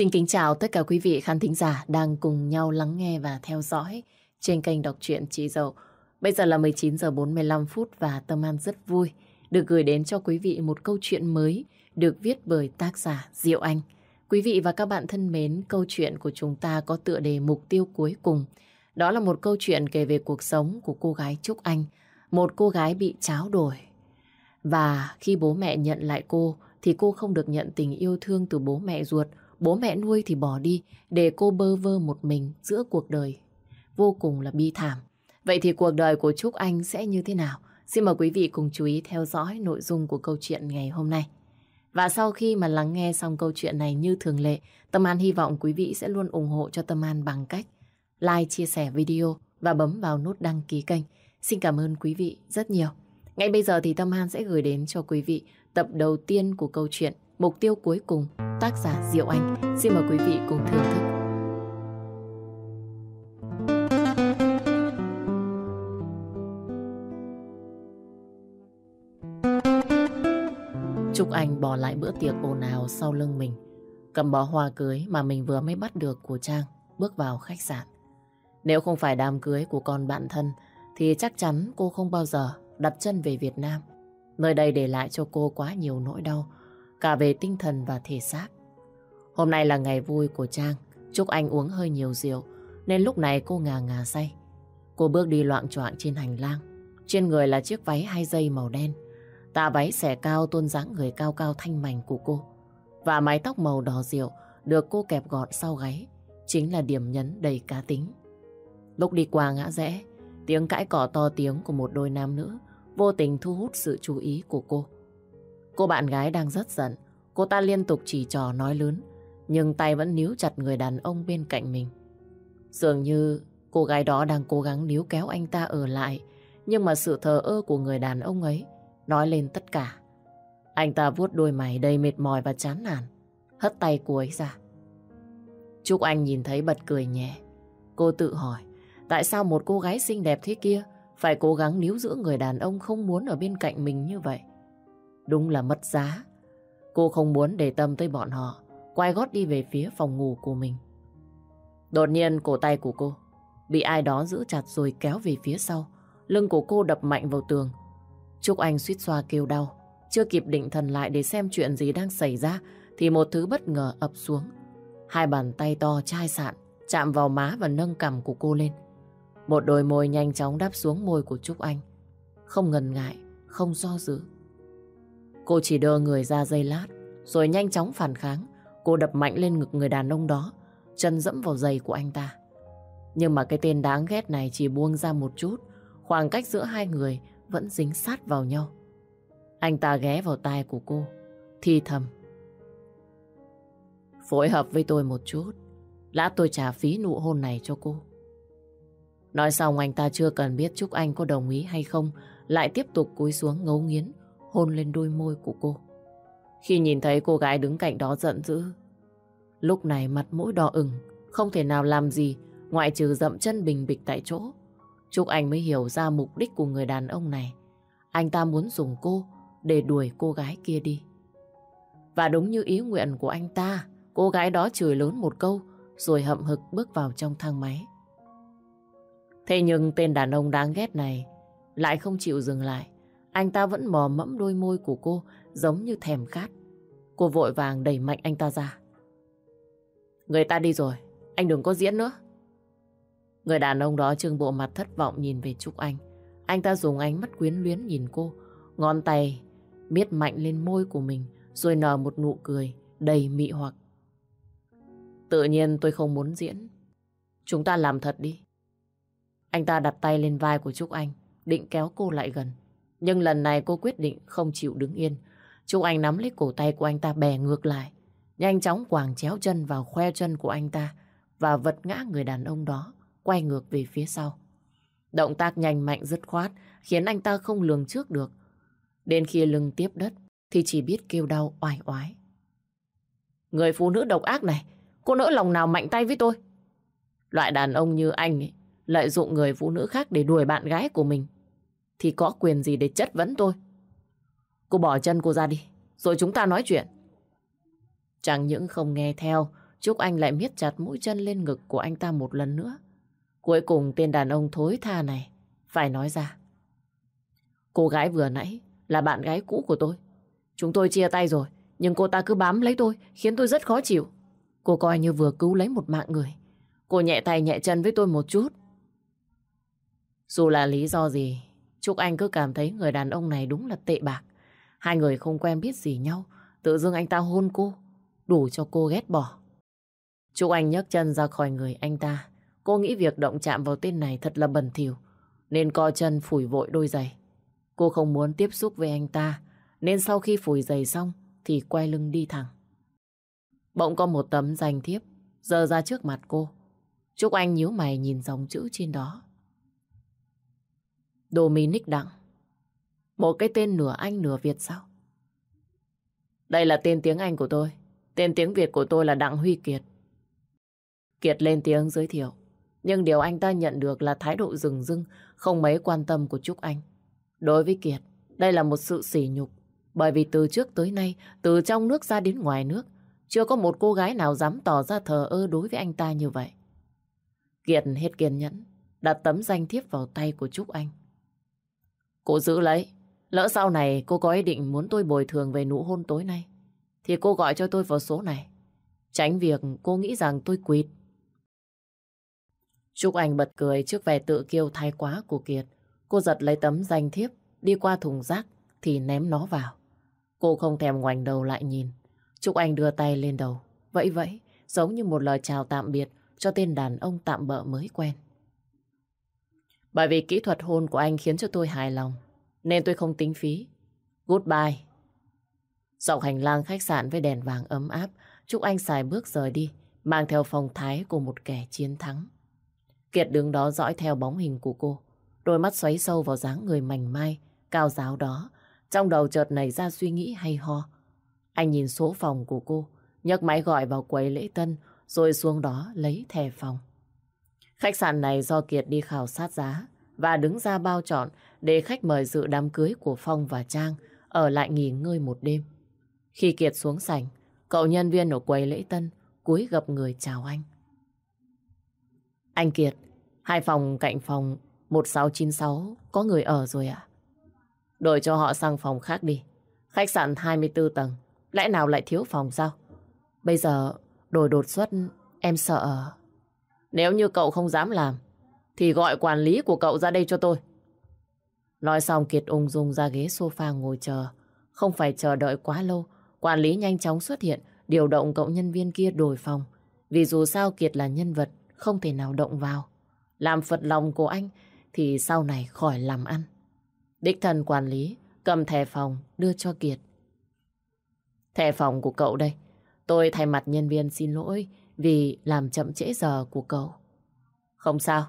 Xin kính chào tất cả quý vị khán thính giả đang cùng nhau lắng nghe và theo dõi trên kênh đọc truyện Chị Dậu. Bây giờ là 19 giờ 45 phút và Tâm An rất vui được gửi đến cho quý vị một câu chuyện mới được viết bởi tác giả Diệu Anh. Quý vị và các bạn thân mến, câu chuyện của chúng ta có tựa đề mục tiêu cuối cùng. Đó là một câu chuyện kể về cuộc sống của cô gái Trúc Anh, một cô gái bị tráo đổi. Và khi bố mẹ nhận lại cô thì cô không được nhận tình yêu thương từ bố mẹ ruột, bố mẹ nuôi thì bỏ đi để cô bơ vơ một mình giữa cuộc đời. Vô cùng là bi thảm. Vậy thì cuộc đời của Trúc Anh sẽ như thế nào? Xin mời quý vị cùng chú ý theo dõi nội dung của câu chuyện ngày hôm nay. Và sau khi mà lắng nghe xong câu chuyện này như thường lệ, Tâm An hy vọng quý vị sẽ luôn ủng hộ cho Tâm An bằng cách like, chia sẻ video và bấm vào nút đăng ký kênh. Xin cảm ơn quý vị rất nhiều. Ngay bây giờ thì Tâm An sẽ gửi đến cho quý vị tập đầu tiên của câu chuyện Mục tiêu cuối cùng, tác giả Diệu Anh. Xin mời quý vị cùng thưởng thức. Trúc Anh bỏ lại bữa tiệc ồn ào sau lưng mình, cầm bó hoa cưới mà mình vừa mới bắt được của Trang, bước vào khách sạn. Nếu không phải đám cưới của con bạn thân, thì chắc chắn cô không bao giờ đặt chân về Việt Nam. Nơi đây để lại cho cô quá nhiều nỗi đau, cả về tinh thần và thể xác. Hôm nay là ngày vui của Trang, Trúc Anh uống hơi nhiều rượu, nên lúc này cô ngà ngà say. Cô bước đi loạn choạng trên hành lang, trên người là chiếc váy hai dây màu đen. Tà váy xẻ cao tôn dáng người cao cao thanh mảnh của cô. Và mái tóc màu đỏ rượu được cô kẹp gọn sau gáy, chính là điểm nhấn đầy cá tính. Lúc đi qua ngã rẽ, tiếng cãi cỏ to tiếng của một đôi nam nữ vô tình thu hút sự chú ý của cô. Cô bạn gái đang rất giận, cô ta liên tục chỉ trò nói lớn, nhưng tay vẫn níu chặt người đàn ông bên cạnh mình. Dường như cô gái đó đang cố gắng níu kéo anh ta ở lại, nhưng mà sự thờ ơ của người đàn ông ấy nói lên tất cả. Anh ta vuốt đôi mày đầy mệt mỏi và chán nản, hất tay cô ấy ra. Trúc Anh nhìn thấy bật cười nhẹ. Cô tự hỏi, tại sao một cô gái xinh đẹp thế kia phải cố gắng níu giữ người đàn ông không muốn ở bên cạnh mình như vậy? Đúng là mất giá. Cô không muốn để tâm tới bọn họ, quay gót đi về phía phòng ngủ của mình. Đột nhiên cổ tay của cô bị ai đó giữ chặt rồi kéo về phía sau. Lưng của cô đập mạnh vào tường. Trúc Anh suýt xoa kêu đau. Chưa kịp định thần lại để xem chuyện gì đang xảy ra thì một thứ bất ngờ ập xuống. Hai bàn tay to chai sạn chạm vào má và nâng cằm của cô lên. Một đôi môi nhanh chóng đáp xuống môi của Trúc Anh. Không ngần ngại, không do dự. Cô chỉ đơ người ra dây lát, rồi nhanh chóng phản kháng. Cô đập mạnh lên ngực người đàn ông đó, chân dẫm vào giày của anh ta. Nhưng mà cái tên đáng ghét này chỉ buông ra một chút, khoảng cách giữa hai người vẫn dính sát vào nhau. Anh ta ghé vào tai của cô, thi thầm. Phối hợp với tôi một chút, lát tôi trả phí nụ hôn này cho cô. Nói xong anh ta chưa cần biết Trúc Anh có đồng ý hay không, lại tiếp tục cúi xuống ngấu nghiến, hôn lên đôi môi của cô. Khi nhìn thấy cô gái đứng cạnh đó giận dữ, lúc này mặt mũi đỏ ửng, không thể nào làm gì ngoại trừ dậm chân bình bịch tại chỗ. Trúc Anh mới hiểu ra mục đích của người đàn ông này. Anh ta muốn dùng cô để đuổi cô gái kia đi. Và đúng như ý nguyện của anh ta, cô gái đó chửi lớn một câu rồi hậm hực bước vào trong thang máy. Thế nhưng tên đàn ông đáng ghét này lại không chịu dừng lại. Anh ta vẫn mò mẫm đôi môi của cô giống như thèm khát. Cô vội vàng đẩy mạnh anh ta ra. Người ta đi rồi, anh đừng có diễn nữa. Người đàn ông đó trưng bộ mặt thất vọng nhìn về Trúc Anh. Anh ta dùng ánh mắt quyến luyến nhìn cô, ngón tay miết mạnh lên môi của mình rồi nở một nụ cười đầy mị hoặc. Tự nhiên tôi không muốn diễn. Chúng ta làm thật đi. Anh ta đặt tay lên vai của Trúc Anh, định kéo cô lại gần. Nhưng lần này cô quyết định không chịu đứng yên. Trúc Anh nắm lấy cổ tay của anh ta bè ngược lại. Nhanh chóng quàng chéo chân vào khoe chân của anh ta và vật ngã người đàn ông đó, quay ngược về phía sau. Động tác nhanh mạnh dứt khoát khiến anh ta không lường trước được. Đến khi lưng tiếp đất thì chỉ biết kêu đau oai oái. Người phụ nữ độc ác này, cô nỡ lòng nào mạnh tay với tôi? Loại đàn ông như anh ấy, lợi dụng người phụ nữ khác để đuổi bạn gái của mình thì có quyền gì để chất vấn tôi. Cô bỏ chân cô ra đi, rồi chúng ta nói chuyện. Chẳng những không nghe theo, Trúc Anh lại miết chặt mũi chân lên ngực của anh ta một lần nữa. Cuối cùng tên đàn ông thối tha này phải nói ra. Cô gái vừa nãy là bạn gái cũ của tôi. Chúng tôi chia tay rồi, nhưng cô ta cứ bám lấy tôi, khiến tôi rất khó chịu. Cô coi như vừa cứu lấy một mạng người. Cô nhẹ tay nhẹ chân với tôi một chút. Dù là lý do gì, Trúc Anh cứ cảm thấy người đàn ông này đúng là tệ bạc. Hai người không quen biết gì nhau, tự dưng anh ta hôn cô, đủ cho cô ghét bỏ. Trúc Anh nhấc chân ra khỏi người anh ta. Cô nghĩ việc động chạm vào tên này thật là bẩn thỉu, nên co chân phủi vội đôi giày. Cô không muốn tiếp xúc với anh ta, nên sau khi phủi giày xong thì quay lưng đi thẳng. Bỗng có một tấm danh thiếp dơ ra trước mặt cô. Trúc Anh nhíu mày nhìn dòng chữ trên đó. Dominic Đặng. Một cái tên nửa Anh nửa Việt sao? Đây là tên tiếng Anh của tôi. Tên tiếng Việt của tôi là Đặng Huy Kiệt. Kiệt lên tiếng giới thiệu. Nhưng điều anh ta nhận được là thái độ rừng rưng, không mấy quan tâm của Trúc Anh. Đối với Kiệt, đây là một sự sỉ nhục. Bởi vì từ trước tới nay, từ trong nước ra đến ngoài nước, chưa có một cô gái nào dám tỏ ra thờ ơ đối với anh ta như vậy. Kiệt hết kiên nhẫn, đặt tấm danh thiếp vào tay của Trúc Anh. Cô giữ lấy. Lỡ sau này cô có ý định muốn tôi bồi thường về nụ hôn tối nay, thì cô gọi cho tôi vào số này. Tránh việc cô nghĩ rằng tôi quỵt. Trúc Anh bật cười trước vẻ tự kiêu thái quá của Kiệt. Cô giật lấy tấm danh thiếp, đi qua thùng rác thì ném nó vào. Cô không thèm ngoảnh đầu lại nhìn. Trúc Anh đưa tay lên đầu, vẫy vẫy, giống như một lời chào tạm biệt cho tên đàn ông tạm bợ mới quen. Bởi vì kỹ thuật hôn của anh khiến cho tôi hài lòng, nên tôi không tính phí. Goodbye. Dọc hành lang khách sạn với đèn vàng ấm áp, Trúc Anh xài bước rời đi, mang theo phong thái của một kẻ chiến thắng. Kiệt đứng đó dõi theo bóng hình của cô, đôi mắt xoáy sâu vào dáng người mảnh mai, cao giáo đó. Trong đầu chợt nảy ra suy nghĩ hay ho. Anh nhìn số phòng của cô, nhấc máy gọi vào quầy lễ tân, rồi xuống đó lấy thẻ phòng. Khách sạn này do Kiệt đi khảo sát giá và đứng ra bao chọn để khách mời dự đám cưới của Phong và Trang ở lại nghỉ ngơi một đêm. Khi Kiệt xuống sảnh, cậu nhân viên ở quầy lễ tân cúi gập người chào anh. Anh Kiệt, hai phòng cạnh phòng 1696 có người ở rồi ạ. Đổi cho họ sang phòng khác đi. Khách sạn 24 tầng, lẽ nào lại thiếu phòng sao? Bây giờ đổi đột xuất em sợ. Nếu như cậu không dám làm, thì gọi quản lý của cậu ra đây cho tôi. Nói xong Kiệt ung dung ra ghế sofa ngồi chờ. Không phải chờ đợi quá lâu, quản lý nhanh chóng xuất hiện, điều động cậu nhân viên kia đổi phòng. Vì dù sao Kiệt là nhân vật, không thể nào động vào. Làm phật lòng của anh thì sau này khỏi làm ăn. Đích thần quản lý cầm thẻ phòng đưa cho Kiệt. Thẻ phòng của cậu đây. Tôi thay mặt nhân viên xin lỗi vì làm chậm trễ giờ của cậu. Không sao,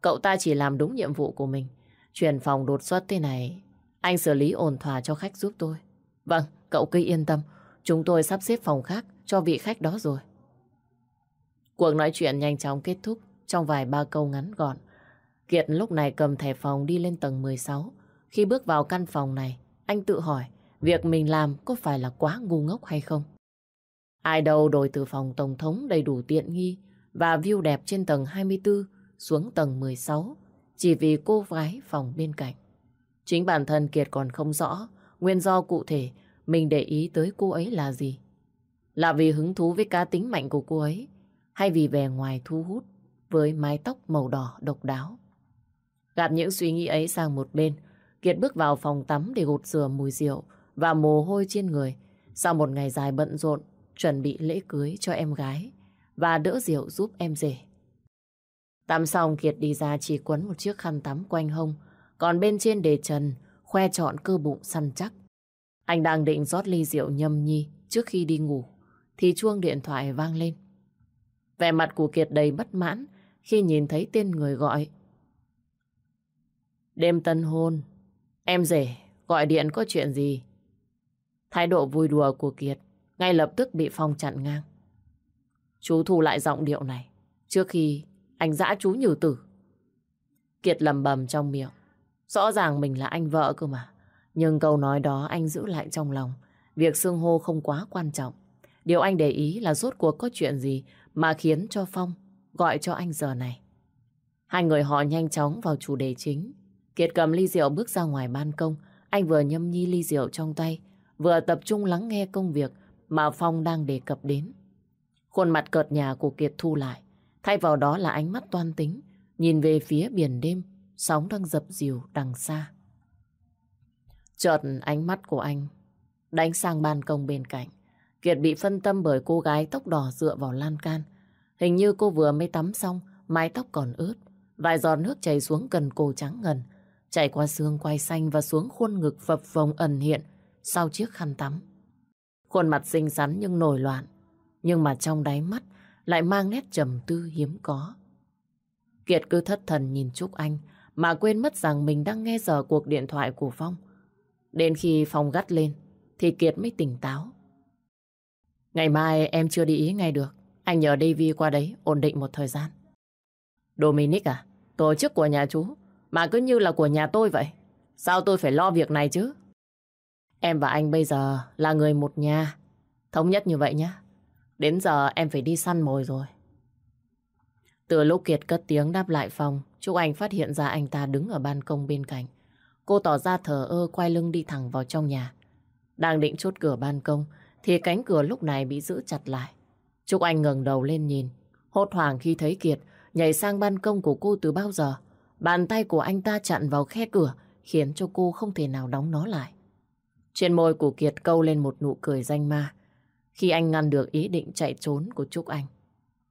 cậu ta chỉ làm đúng nhiệm vụ của mình. Chuyển phòng đột xuất thế này, anh xử lý ổn thỏa cho khách giúp tôi. Vâng, cậu cứ yên tâm, chúng tôi sắp xếp phòng khác cho vị khách đó rồi. Cuộc nói chuyện nhanh chóng kết thúc trong vài ba câu ngắn gọn. Kiệt lúc này cầm thẻ phòng đi lên tầng 16. Khi bước vào căn phòng này, anh tự hỏi việc mình làm có phải là quá ngu ngốc hay không? Ai đâu đổi từ phòng tổng thống đầy đủ tiện nghi và view đẹp trên tầng 24 xuống tầng 16 chỉ vì cô gái phòng bên cạnh. Chính bản thân Kiệt còn không rõ nguyên do cụ thể mình để ý tới cô ấy là gì. Là vì hứng thú với cá tính mạnh của cô ấy hay vì vẻ ngoài thu hút với mái tóc màu đỏ độc đáo. Gạt những suy nghĩ ấy sang một bên, Kiệt bước vào phòng tắm để gột rửa mùi rượu và mồ hôi trên người. Sau một ngày dài bận rộn, chuẩn bị lễ cưới cho em gái và đỡ rượu giúp em rể. Tắm xong Kiệt đi ra chỉ quấn một chiếc khăn tắm quanh hông, còn bên trên đề trần khoe trọn cơ bụng săn chắc. Anh đang định rót ly rượu nhâm nhi trước khi đi ngủ, thì chuông điện thoại vang lên. Vẻ mặt của Kiệt đầy bất mãn khi nhìn thấy tên người gọi. Đêm tân hôn, em rể, gọi điện có chuyện gì? Thái độ vui đùa của Kiệt ngay lập tức bị Phong chặn ngang. Chú thu lại giọng điệu này trước khi anh dã chú nhử tử. Kiệt lầm bầm trong miệng. Rõ ràng mình là anh vợ cơ mà. Nhưng câu nói đó anh giữ lại trong lòng. Việc xương hô không quá quan trọng. Điều anh để ý là rốt cuộc có chuyện gì mà khiến cho Phong gọi cho anh giờ này. Hai người họ nhanh chóng vào chủ đề chính. Kiệt cầm ly rượu bước ra ngoài ban công. Anh vừa nhâm nhi ly rượu trong tay, vừa tập trung lắng nghe công việc mà Phong đang đề cập đến. Khuôn mặt cợt nhà của Kiệt thu lại. Thay vào đó là ánh mắt toan tính, nhìn về phía biển đêm, sóng đang dập dìu đằng xa. Chợt ánh mắt của anh đánh sang ban công bên cạnh. Kiệt bị phân tâm bởi cô gái tóc đỏ dựa vào lan can. Hình như cô vừa mới tắm xong, mái tóc còn ướt. Vài giọt nước chảy xuống cần cổ trắng ngần, chảy qua xương quai xanh và xuống khuôn ngực phập phồng ẩn hiện sau chiếc khăn tắm. Khuôn mặt xinh xắn nhưng nổi loạn, nhưng mà trong đáy mắt lại mang nét trầm tư hiếm có. Kiệt cứ thất thần nhìn Trúc Anh mà quên mất rằng mình đang nghe giờ cuộc điện thoại của Phong. Đến khi Phong gắt lên thì Kiệt mới tỉnh táo. Ngày mai em chưa đi ý ngay được. Anh nhờ Davy qua đấy ổn định một thời gian. Dominic à? Tổ chức của nhà chú mà cứ như là của nhà tôi vậy. Sao tôi phải lo việc này chứ? Em và anh bây giờ là người một nhà. Thống nhất như vậy nhé. Đến giờ em phải đi săn mồi rồi. Từ lúc Kiệt cất tiếng đáp lại phòng, Trúc Anh phát hiện ra anh ta đứng ở ban công bên cạnh. Cô tỏ ra thờ ơ quay lưng đi thẳng vào trong nhà. Đang định chốt cửa ban công, thì cánh cửa lúc này bị giữ chặt lại. Trúc Anh ngẩng đầu lên nhìn, hốt hoảng khi thấy Kiệt nhảy sang ban công của cô từ bao giờ. Bàn tay của anh ta chặn vào khe cửa, khiến cho cô không thể nào đóng nó lại. Trên môi của Kiệt câu lên một nụ cười danh ma, khi anh ngăn được ý định chạy trốn của Trúc Anh.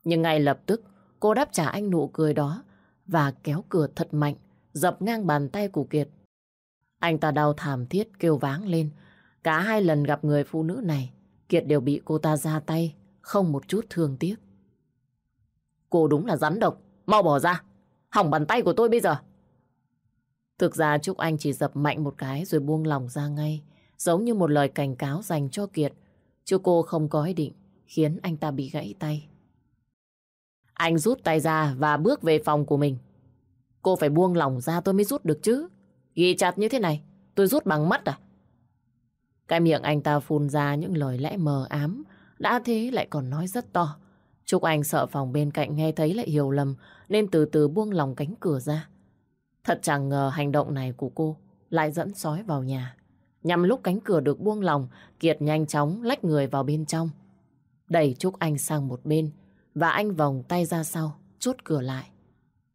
Nhưng ngay lập tức, cô đáp trả anh nụ cười đó và kéo cửa thật mạnh, dập ngang bàn tay của Kiệt. Anh ta đau thảm thiết kêu váng lên. Cả hai lần gặp người phụ nữ này, Kiệt đều bị cô ta ra tay, không một chút thương tiếc. Cô đúng là rắn độc, mau bỏ ra, hỏng bàn tay của tôi bây giờ. Thực ra Trúc Anh chỉ dập mạnh một cái rồi buông lòng ra ngay, giống như một lời cảnh cáo dành cho Kiệt. Chứ cô không có ý định khiến anh ta bị gãy tay. Anh rút tay ra và bước về phòng của mình. Cô phải buông lòng ra tôi mới rút được chứ. Ghi chặt như thế này, tôi rút bằng mắt à? Cái miệng anh ta phun ra những lời lẽ mờ ám, đã thế lại còn nói rất to. Trúc Anh sợ phòng bên cạnh nghe thấy lại hiểu lầm, nên từ từ buông lòng cánh cửa ra. Thật chẳng ngờ hành động này của cô lại dẫn sói vào nhà. Nhằm lúc cánh cửa được buông lòng, Kiệt nhanh chóng lách người vào bên trong. Đẩy Trúc Anh sang một bên, và anh vòng tay ra sau, chốt cửa lại.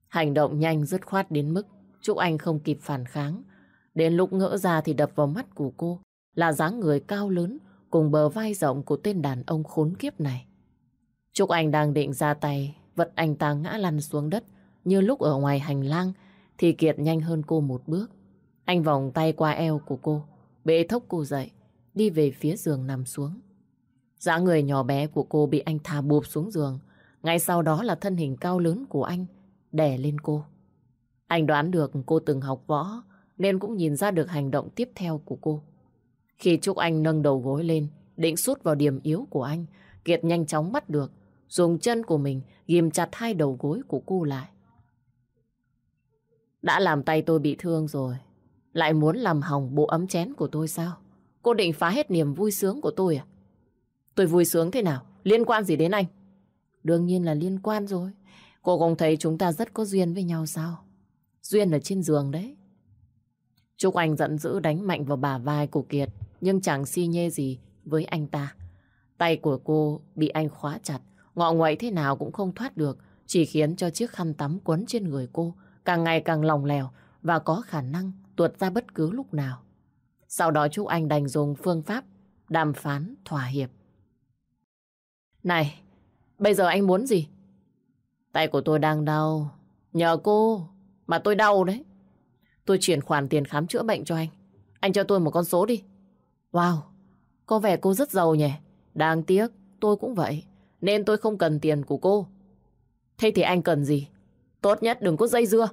Hành động nhanh dứt khoát đến mức Trúc Anh không kịp phản kháng. Đến lúc ngỡ ra thì đập vào mắt của cô là dáng người cao lớn cùng bờ vai rộng của tên đàn ông khốn kiếp này. Trúc Anh đang định ra tay, vật anh ta ngã lăn xuống đất như lúc ở ngoài hành lang thì Kiệt nhanh hơn cô một bước. Anh vòng tay qua eo của cô, bế thốc cô dậy, đi về phía giường nằm xuống. Dã người nhỏ bé của cô bị anh thả bụp xuống giường. Ngay sau đó là thân hình cao lớn của anh đè lên cô. Anh đoán được cô từng học võ nên cũng nhìn ra được hành động tiếp theo của cô. Khi Trúc Anh nâng đầu gối lên, định sút vào điểm yếu của anh, Kiệt nhanh chóng bắt được, dùng chân của mình ghim chặt hai đầu gối của cô lại. Đã làm tay tôi bị thương rồi, lại muốn làm hỏng bộ ấm chén của tôi sao? Cô định phá hết niềm vui sướng của tôi à? Tôi vui sướng thế nào? Liên quan gì đến anh? Đương nhiên là liên quan rồi. Cô không thấy chúng ta rất có duyên với nhau sao? Duyên ở trên giường đấy. Trúc Anh giận dữ đánh mạnh vào bả vai của Kiệt, nhưng chẳng si nhê gì với anh ta. Tay của cô bị anh khóa chặt, ngọ nguậy thế nào cũng không thoát được, chỉ khiến cho chiếc khăn tắm quấn trên người cô càng ngày càng lỏng lẻo và có khả năng tuột ra bất cứ lúc nào. Sau đó Trúc Anh đành dùng phương pháp đàm phán thỏa hiệp. Này, bây giờ anh muốn gì? Tay của tôi đang đau. Nhờ cô mà tôi đau đấy. Tôi chuyển khoản tiền khám chữa bệnh cho anh. Anh cho tôi một con số đi. Wow, có vẻ cô rất giàu nhỉ. Đáng tiếc, tôi cũng vậy. Nên tôi không cần tiền của cô. Thế thì anh cần gì? Tốt nhất đừng có dây dưa.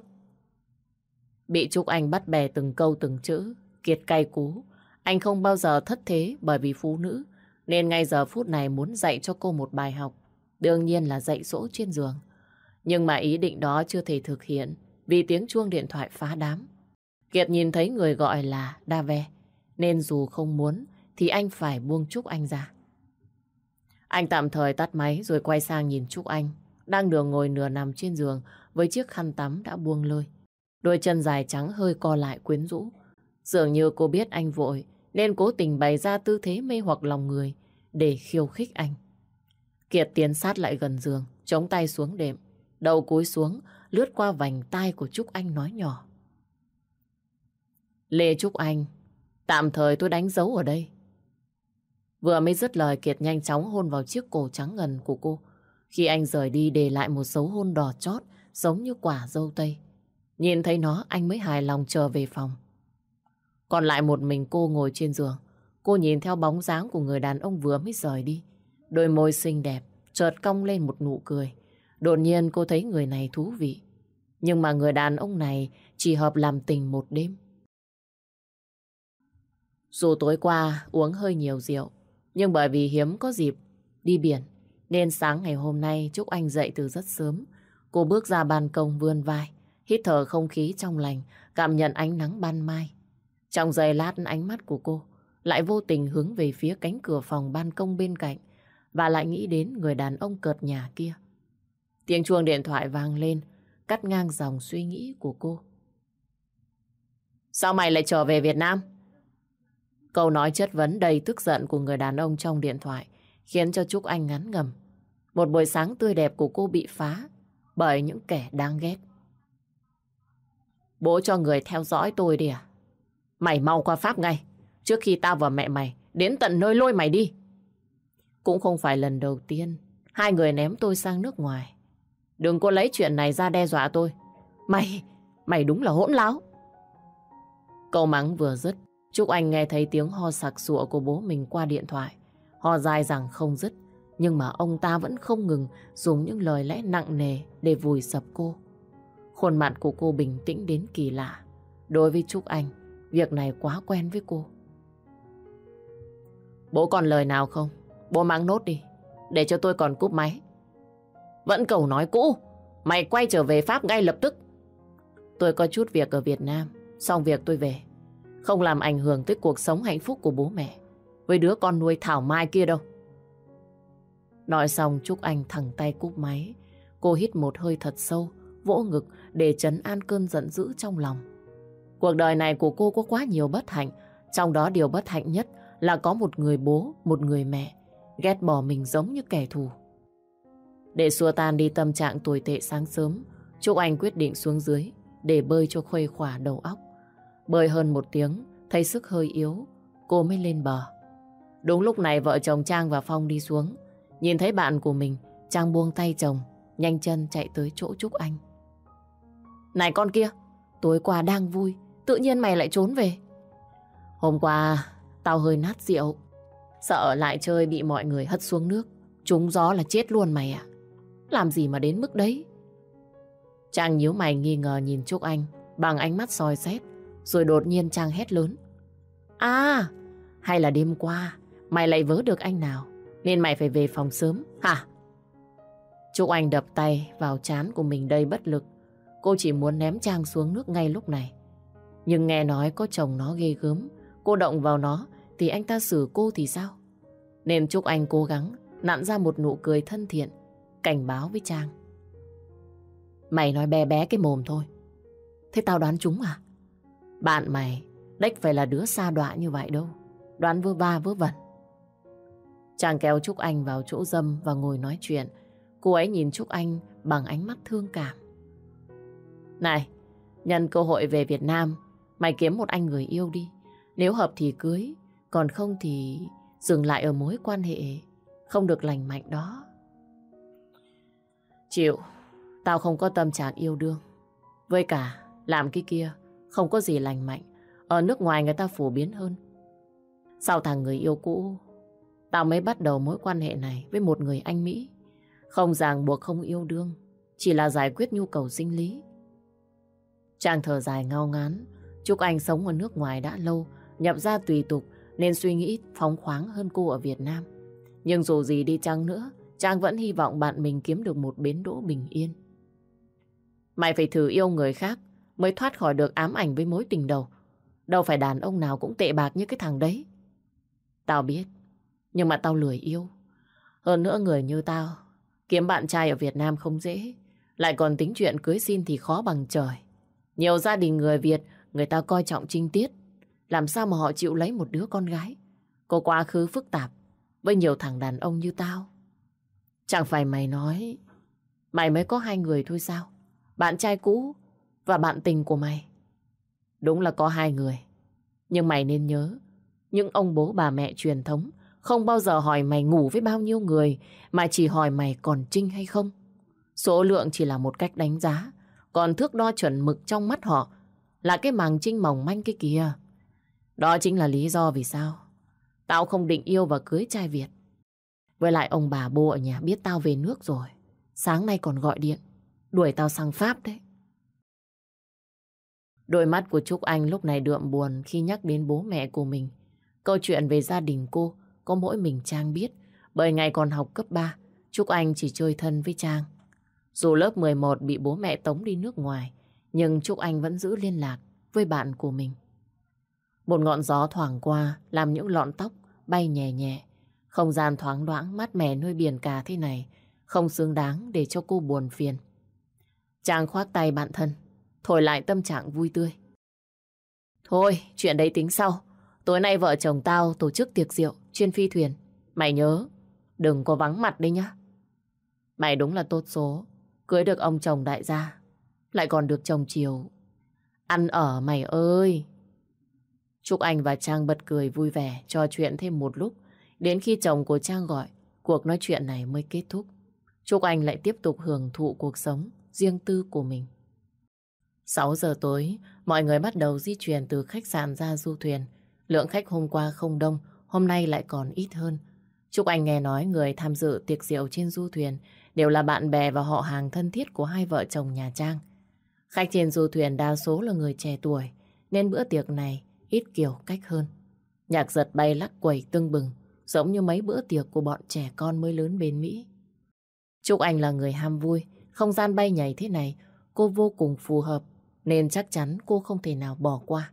Bị Trúc Anh bắt bè từng câu từng chữ. Kiệt cay cú. Anh không bao giờ thất thế bởi vì phụ nữ. Nên ngay giờ phút này muốn dạy cho cô một bài học. Đương nhiên là dạy dỗ trên giường. Nhưng mà ý định đó chưa thể thực hiện vì tiếng chuông điện thoại phá đám. Kiệt nhìn thấy người gọi là Đa Ve, nên dù không muốn thì anh phải buông Trúc Anh ra. Anh tạm thời tắt máy rồi quay sang nhìn Trúc Anh. Đang nửa ngồi nửa nằm trên giường với chiếc khăn tắm đã buông lơi. Đôi chân dài trắng hơi co lại quyến rũ. Dường như cô biết anh vội nên cố tình bày ra tư thế mê hoặc lòng người để khiêu khích anh. Kiệt tiến sát lại gần giường, chống tay xuống đệm, đầu cúi xuống, lướt qua vành tai của Trúc Anh nói nhỏ. Lê Trúc Anh, tạm thời tôi đánh dấu ở đây. Vừa mới dứt lời Kiệt nhanh chóng hôn vào chiếc cổ trắng ngần của cô. Khi anh rời đi để lại một dấu hôn đỏ chót giống như quả dâu tây. Nhìn thấy nó anh mới hài lòng trở về phòng. Còn lại một mình cô ngồi trên giường. Cô nhìn theo bóng dáng của người đàn ông vừa mới rời đi. Đôi môi xinh đẹp, chợt cong lên một nụ cười. Đột nhiên cô thấy người này thú vị. Nhưng mà người đàn ông này chỉ hợp làm tình một đêm. Dù tối qua uống hơi nhiều rượu, nhưng bởi vì hiếm có dịp đi biển, nên sáng ngày hôm nay Trúc Anh dậy từ rất sớm. Cô bước ra ban công vươn vai, hít thở không khí trong lành, cảm nhận ánh nắng ban mai. Trong giây lát ánh mắt của cô lại vô tình hướng về phía cánh cửa phòng ban công bên cạnh và lại nghĩ đến người đàn ông cợt nhà kia. Tiếng chuông điện thoại vang lên, cắt ngang dòng suy nghĩ của cô. Sao mày lại trở về Việt Nam? Câu nói chất vấn đầy tức giận của người đàn ông trong điện thoại khiến cho Trúc Anh ngắn ngầm. Một buổi sáng tươi đẹp của cô bị phá bởi những kẻ đáng ghét. Bố cho người theo dõi tôi đi à? Mày mau qua Pháp ngay, trước khi tao và mẹ mày đến tận nơi lôi mày đi. Cũng không phải lần đầu tiên hai người ném tôi sang nước ngoài. Đừng có lấy chuyện này ra đe dọa tôi. Mày, mày đúng là hỗn láo. Câu mắng vừa dứt, Trúc Anh nghe thấy tiếng ho sặc sụa của bố mình qua điện thoại. Ho dài rằng không dứt, nhưng mà ông ta vẫn không ngừng dùng những lời lẽ nặng nề để vùi sập cô. Khuôn mặt của cô bình tĩnh đến kỳ lạ. Đối với Trúc Anh, việc này quá quen với cô. Bố còn lời nào không? Bố mang nốt đi, để cho tôi còn cúp máy. Vẫn cầu nói cũ, mày quay trở về Pháp ngay lập tức. Tôi có chút việc ở Việt Nam, xong việc tôi về. Không làm ảnh hưởng tới cuộc sống hạnh phúc của bố mẹ với đứa con nuôi Thảo Mai kia đâu. Nói xong Trúc Anh thẳng tay cúp máy. Cô hít một hơi thật sâu, vỗ ngực để chấn an cơn giận dữ trong lòng. Cuộc đời này của cô có quá nhiều bất hạnh, trong đó điều bất hạnh nhất là có một người bố, một người mẹ, ghét bỏ mình giống như kẻ thù. Để xua tan đi tâm trạng tồi tệ sáng sớm, Trúc Anh quyết định xuống dưới để bơi cho khuây khỏa đầu óc. Bơi hơn một tiếng, thấy sức hơi yếu, cô mới lên bờ. Đúng lúc này vợ chồng Trang và Phong đi xuống. Nhìn thấy bạn của mình, Trang buông tay chồng, nhanh chân chạy tới chỗ Trúc Anh. Này con kia, tối qua đang vui, tự nhiên mày lại trốn về. Hôm qua, tao hơi nát rượu. Sợ lại chơi bị mọi người hất xuống nước. Trúng gió là chết luôn mày à? Làm gì mà đến mức đấy? Trang nhíu mày nghi ngờ nhìn Trúc Anh bằng ánh mắt soi xét. Rồi đột nhiên Trang hét lớn. À, hay là đêm qua mày lại vớ được anh nào nên mày phải về phòng sớm hả? Trúc Anh đập tay vào chán của mình đầy bất lực. Cô chỉ muốn ném Trang xuống nước ngay lúc này. Nhưng nghe nói có chồng nó ghê gớm. Cô động vào nó, thì anh ta xử cô thì sao? Nên Trúc Anh cố gắng, nặn ra một nụ cười thân thiện, cảnh báo với Trang. Mày nói bé bé cái mồm thôi. Thế tao đoán chúng à? Bạn mày, đếch phải là đứa xa đọa như vậy đâu. Đoán vơ va vớ vẩn. Chàng kéo Trúc Anh vào chỗ dâm và ngồi nói chuyện. Cô ấy nhìn Trúc Anh bằng ánh mắt thương cảm. Này, nhân cơ hội về Việt Nam, mày kiếm một anh người yêu đi. Nếu hợp thì cưới, còn không thì dừng lại ở mối quan hệ không được lành mạnh đó. Chịu, tao không có tâm trạng yêu đương. Với cả, làm cái kia không có gì lành mạnh. Ở nước ngoài người ta phổ biến hơn. Sau thằng người yêu cũ, tao mới bắt đầu mối quan hệ này với một người anh Mỹ. Không ràng buộc không yêu đương, chỉ là giải quyết nhu cầu sinh lý. Trang thở dài ngao ngán, Trúc Anh sống ở nước ngoài đã lâu, nhập ra tùy tục nên suy nghĩ phóng khoáng hơn cô ở Việt Nam. Nhưng dù gì đi chăng nữa, Trang vẫn hy vọng bạn mình kiếm được một bến đỗ bình yên. Mày phải thử yêu người khác mới thoát khỏi được ám ảnh với mối tình đầu. Đâu phải đàn ông nào cũng tệ bạc như cái thằng đấy. Tao biết, nhưng mà tao lười yêu. Hơn nữa người như tao, kiếm bạn trai ở Việt Nam không dễ. Lại còn tính chuyện cưới xin thì khó bằng trời. Nhiều gia đình người Việt, người ta coi trọng trinh tiết. Làm sao mà họ chịu lấy một đứa con gái? Có quá khứ phức tạp với nhiều thằng đàn ông như tao. Chẳng phải mày nói mày mới có hai người thôi sao? Bạn trai cũ và bạn tình của mày. Đúng là có hai người. Nhưng mày nên nhớ, những ông bố bà mẹ truyền thống không bao giờ hỏi mày ngủ với bao nhiêu người, mà chỉ hỏi mày còn trinh hay không. Số lượng chỉ là một cách đánh giá, còn thước đo chuẩn mực trong mắt họ là cái màng trinh mỏng manh cái kia. Đó chính là lý do vì sao tao không định yêu và cưới trai Việt. Với lại ông bà bố ở nhà biết tao về nước rồi. Sáng nay còn gọi điện, đuổi tao sang Pháp đấy. Đôi mắt của Trúc Anh lúc này đượm buồn khi nhắc đến bố mẹ của mình. Câu chuyện về gia đình cô có mỗi mình Trang biết. Bởi ngày còn học cấp 3, Trúc Anh chỉ chơi thân với Trang. Dù lớp 11 bị bố mẹ tống đi nước ngoài, nhưng Trúc Anh vẫn giữ liên lạc với bạn của mình. Một ngọn gió thoảng qua làm những lọn tóc bay nhẹ nhẹ. Không gian thoáng đoãng mát mẻ nơi biển cả thế này không xứng đáng để cho cô buồn phiền. chàng khoác tay bạn thân, thổi lại tâm trạng vui tươi. Thôi, chuyện đấy tính sau. Tối nay vợ chồng tao tổ chức tiệc rượu trên phi thuyền. Mày nhớ, đừng có vắng mặt đấy nhá. Mày đúng là tốt số, cưới được ông chồng đại gia, lại còn được chồng chiều. Ăn ở mày ơi! Trúc Anh và Trang bật cười vui vẻ, trò chuyện thêm một lúc. Đến khi chồng của Trang gọi, cuộc nói chuyện này mới kết thúc. Trúc Anh lại tiếp tục hưởng thụ cuộc sống riêng tư của mình. 6 giờ tối, mọi người bắt đầu di chuyển từ khách sạn ra du thuyền. Lượng khách hôm qua không đông, hôm nay lại còn ít hơn. Trúc Anh nghe nói người tham dự tiệc rượu trên du thuyền đều là bạn bè và họ hàng thân thiết của hai vợ chồng nhà Trang. Khách trên du thuyền đa số là người trẻ tuổi, nên bữa tiệc này ít kiểu cách hơn. Nhạc giật bay lắc quẩy tưng bừng, giống như mấy bữa tiệc của bọn trẻ con mới lớn bên Mỹ. Trúc Anh là người ham vui, không gian bay nhảy thế này cô vô cùng phù hợp, nên chắc chắn cô không thể nào bỏ qua.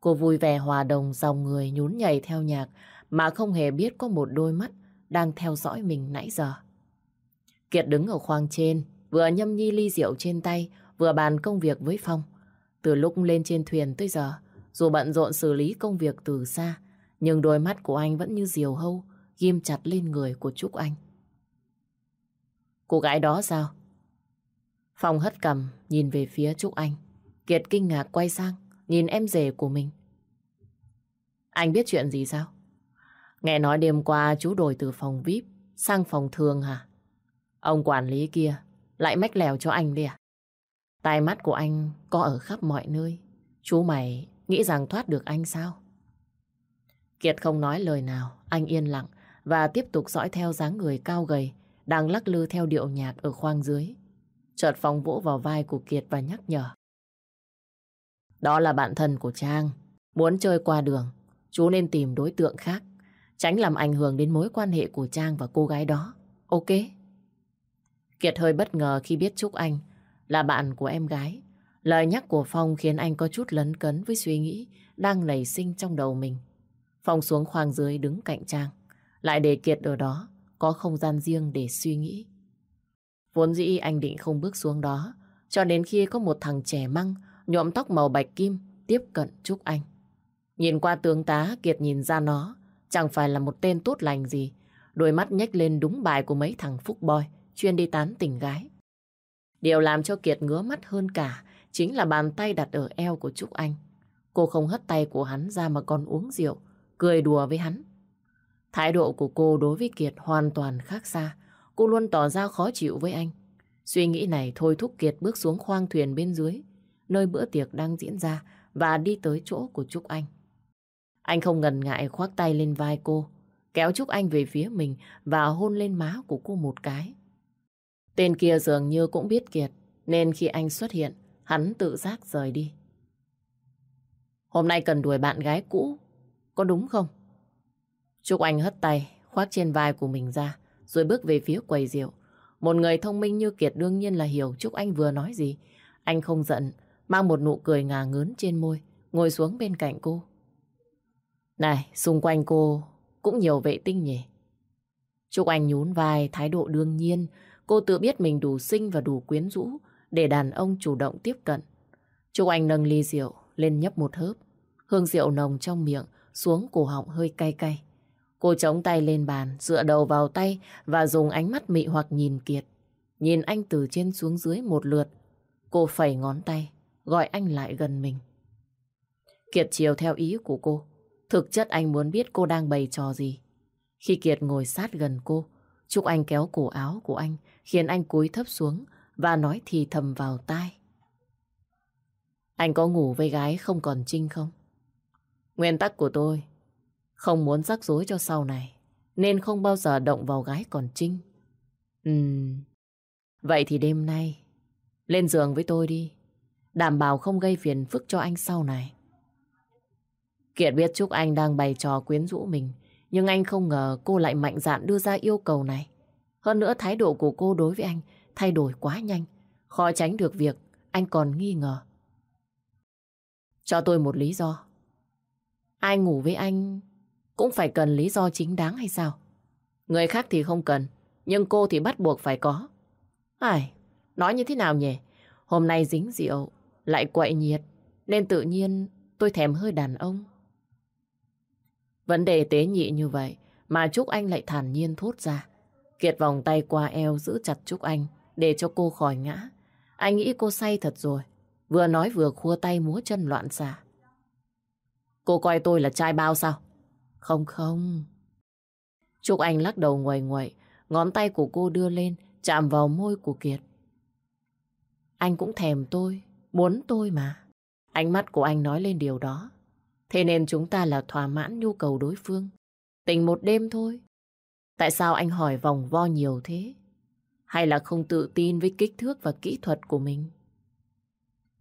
Cô vui vẻ hòa đồng dòng người nhún nhảy theo nhạc mà không hề biết có một đôi mắt đang theo dõi mình nãy giờ. Kiệt đứng ở khoang trên, vừa nhâm nhi ly rượu trên tay, vừa bàn công việc với Phong. Từ lúc lên trên thuyền tới giờ, dù bận rộn xử lý công việc từ xa, nhưng đôi mắt của anh vẫn như diều hâu, ghim chặt lên người của Trúc Anh. Cô gái đó sao? Phong hất cầm, nhìn về phía Trúc Anh. Kiệt kinh ngạc quay sang, nhìn em rể của mình. Anh biết chuyện gì sao? Nghe nói đêm qua chú đổi từ phòng VIP sang phòng thường hả? Ông quản lý kia lại mách lèo cho anh đi à? Tai mắt của anh có ở khắp mọi nơi. Chú mày nghĩ rằng thoát được anh sao? Kiệt không nói lời nào, anh yên lặng và tiếp tục dõi theo dáng người cao gầy đang lắc lư theo điệu nhạc ở khoang dưới. Chợt phóng vỗ vào vai của Kiệt và nhắc nhở. Đó là bạn thân của Trang. Muốn chơi qua đường, chú nên tìm đối tượng khác. Tránh làm ảnh hưởng đến mối quan hệ của Trang và cô gái đó. Ok? Kiệt hơi bất ngờ khi biết Trúc Anh là bạn của em gái. Lời nhắc của Phong khiến anh có chút lấn cấn với suy nghĩ đang nảy sinh trong đầu mình. Phong xuống khoang dưới đứng cạnh Trang. Lại để Kiệt ở đó có không gian riêng để suy nghĩ. Vốn dĩ anh định không bước xuống đó, cho đến khi có một thằng trẻ măng, nhuộm tóc màu bạch kim, tiếp cận Trúc Anh. Nhìn qua tướng tá, Kiệt nhìn ra nó, chẳng phải là một tên tốt lành gì. Đôi mắt nhếch lên đúng bài của mấy thằng phúc boy, chuyên đi tán tình gái. Điều làm cho Kiệt ngứa mắt hơn cả chính là bàn tay đặt ở eo của Trúc Anh. Cô không hất tay của hắn ra mà còn uống rượu, cười đùa với hắn. Thái độ của cô đối với Kiệt hoàn toàn khác xa. Cô luôn tỏ ra khó chịu với anh. Suy nghĩ này thôi thúc Kiệt bước xuống khoang thuyền bên dưới, nơi bữa tiệc đang diễn ra và đi tới chỗ của Trúc Anh. Anh không ngần ngại khoác tay lên vai cô, kéo Trúc Anh về phía mình và hôn lên má của cô một cái. Tên kia dường như cũng biết Kiệt, nên khi anh xuất hiện, hắn tự giác rời đi. Hôm nay cần đuổi bạn gái cũ, có đúng không? Trúc Anh hất tay, khoác trên vai của mình ra, rồi bước về phía quầy rượu. Một người thông minh như Kiệt đương nhiên là hiểu Trúc Anh vừa nói gì. Anh không giận, mang một nụ cười ngà ngớn trên môi, ngồi xuống bên cạnh cô. Này, xung quanh cô cũng nhiều vệ tinh nhỉ? Trúc Anh nhún vai thái độ đương nhiên. Cô tự biết mình đủ xinh và đủ quyến rũ để đàn ông chủ động tiếp cận. Trúc Anh nâng ly rượu lên nhấp một hớp. Hương rượu nồng trong miệng xuống cổ họng hơi cay cay. Cô chống tay lên bàn, dựa đầu vào tay và dùng ánh mắt mị hoặc nhìn Kiệt. Nhìn anh từ trên xuống dưới một lượt. Cô phẩy ngón tay, gọi anh lại gần mình. Kiệt chiều theo ý của cô. Thực chất anh muốn biết cô đang bày trò gì. Khi Kiệt ngồi sát gần cô, Trúc Anh kéo cổ áo của anh, khiến anh cúi thấp xuống và nói thì thầm vào tai. Anh có ngủ với gái không còn Trinh không? Nguyên tắc của tôi, không muốn rắc rối cho sau này, nên không bao giờ động vào gái còn Trinh. Ừm, vậy thì đêm nay, lên giường với tôi đi, đảm bảo không gây phiền phức cho anh sau này. Kiệt biết Trúc Anh đang bày trò quyến rũ mình, nhưng anh không ngờ cô lại mạnh dạn đưa ra yêu cầu này. Hơn nữa thái độ của cô đối với anh thay đổi quá nhanh, khó tránh được việc anh còn nghi ngờ. Cho tôi một lý do. Ai ngủ với anh cũng phải cần lý do chính đáng hay sao? Người khác thì không cần, nhưng cô thì bắt buộc phải có. Ai, nói như thế nào nhỉ? Hôm nay dính rượu, lại quậy nhiệt, nên tự nhiên tôi thèm hơi đàn ông. Vấn đề tế nhị như vậy mà Trúc Anh lại thản nhiên thốt ra. Kiệt vòng tay qua eo giữ chặt Trúc Anh để cho cô khỏi ngã. Anh nghĩ cô say thật rồi. Vừa nói vừa khua tay múa chân loạn xạ. Cô coi tôi là trai bao sao? Không không. Trúc Anh lắc đầu ngoài ngoại, ngón tay của cô đưa lên, chạm vào môi của Kiệt. Anh cũng thèm tôi, muốn tôi mà. Ánh mắt của anh nói lên điều đó. Thế nên chúng ta là thỏa mãn nhu cầu đối phương. Tình một đêm thôi. Tại sao anh hỏi vòng vo nhiều thế? Hay là không tự tin với kích thước và kỹ thuật của mình?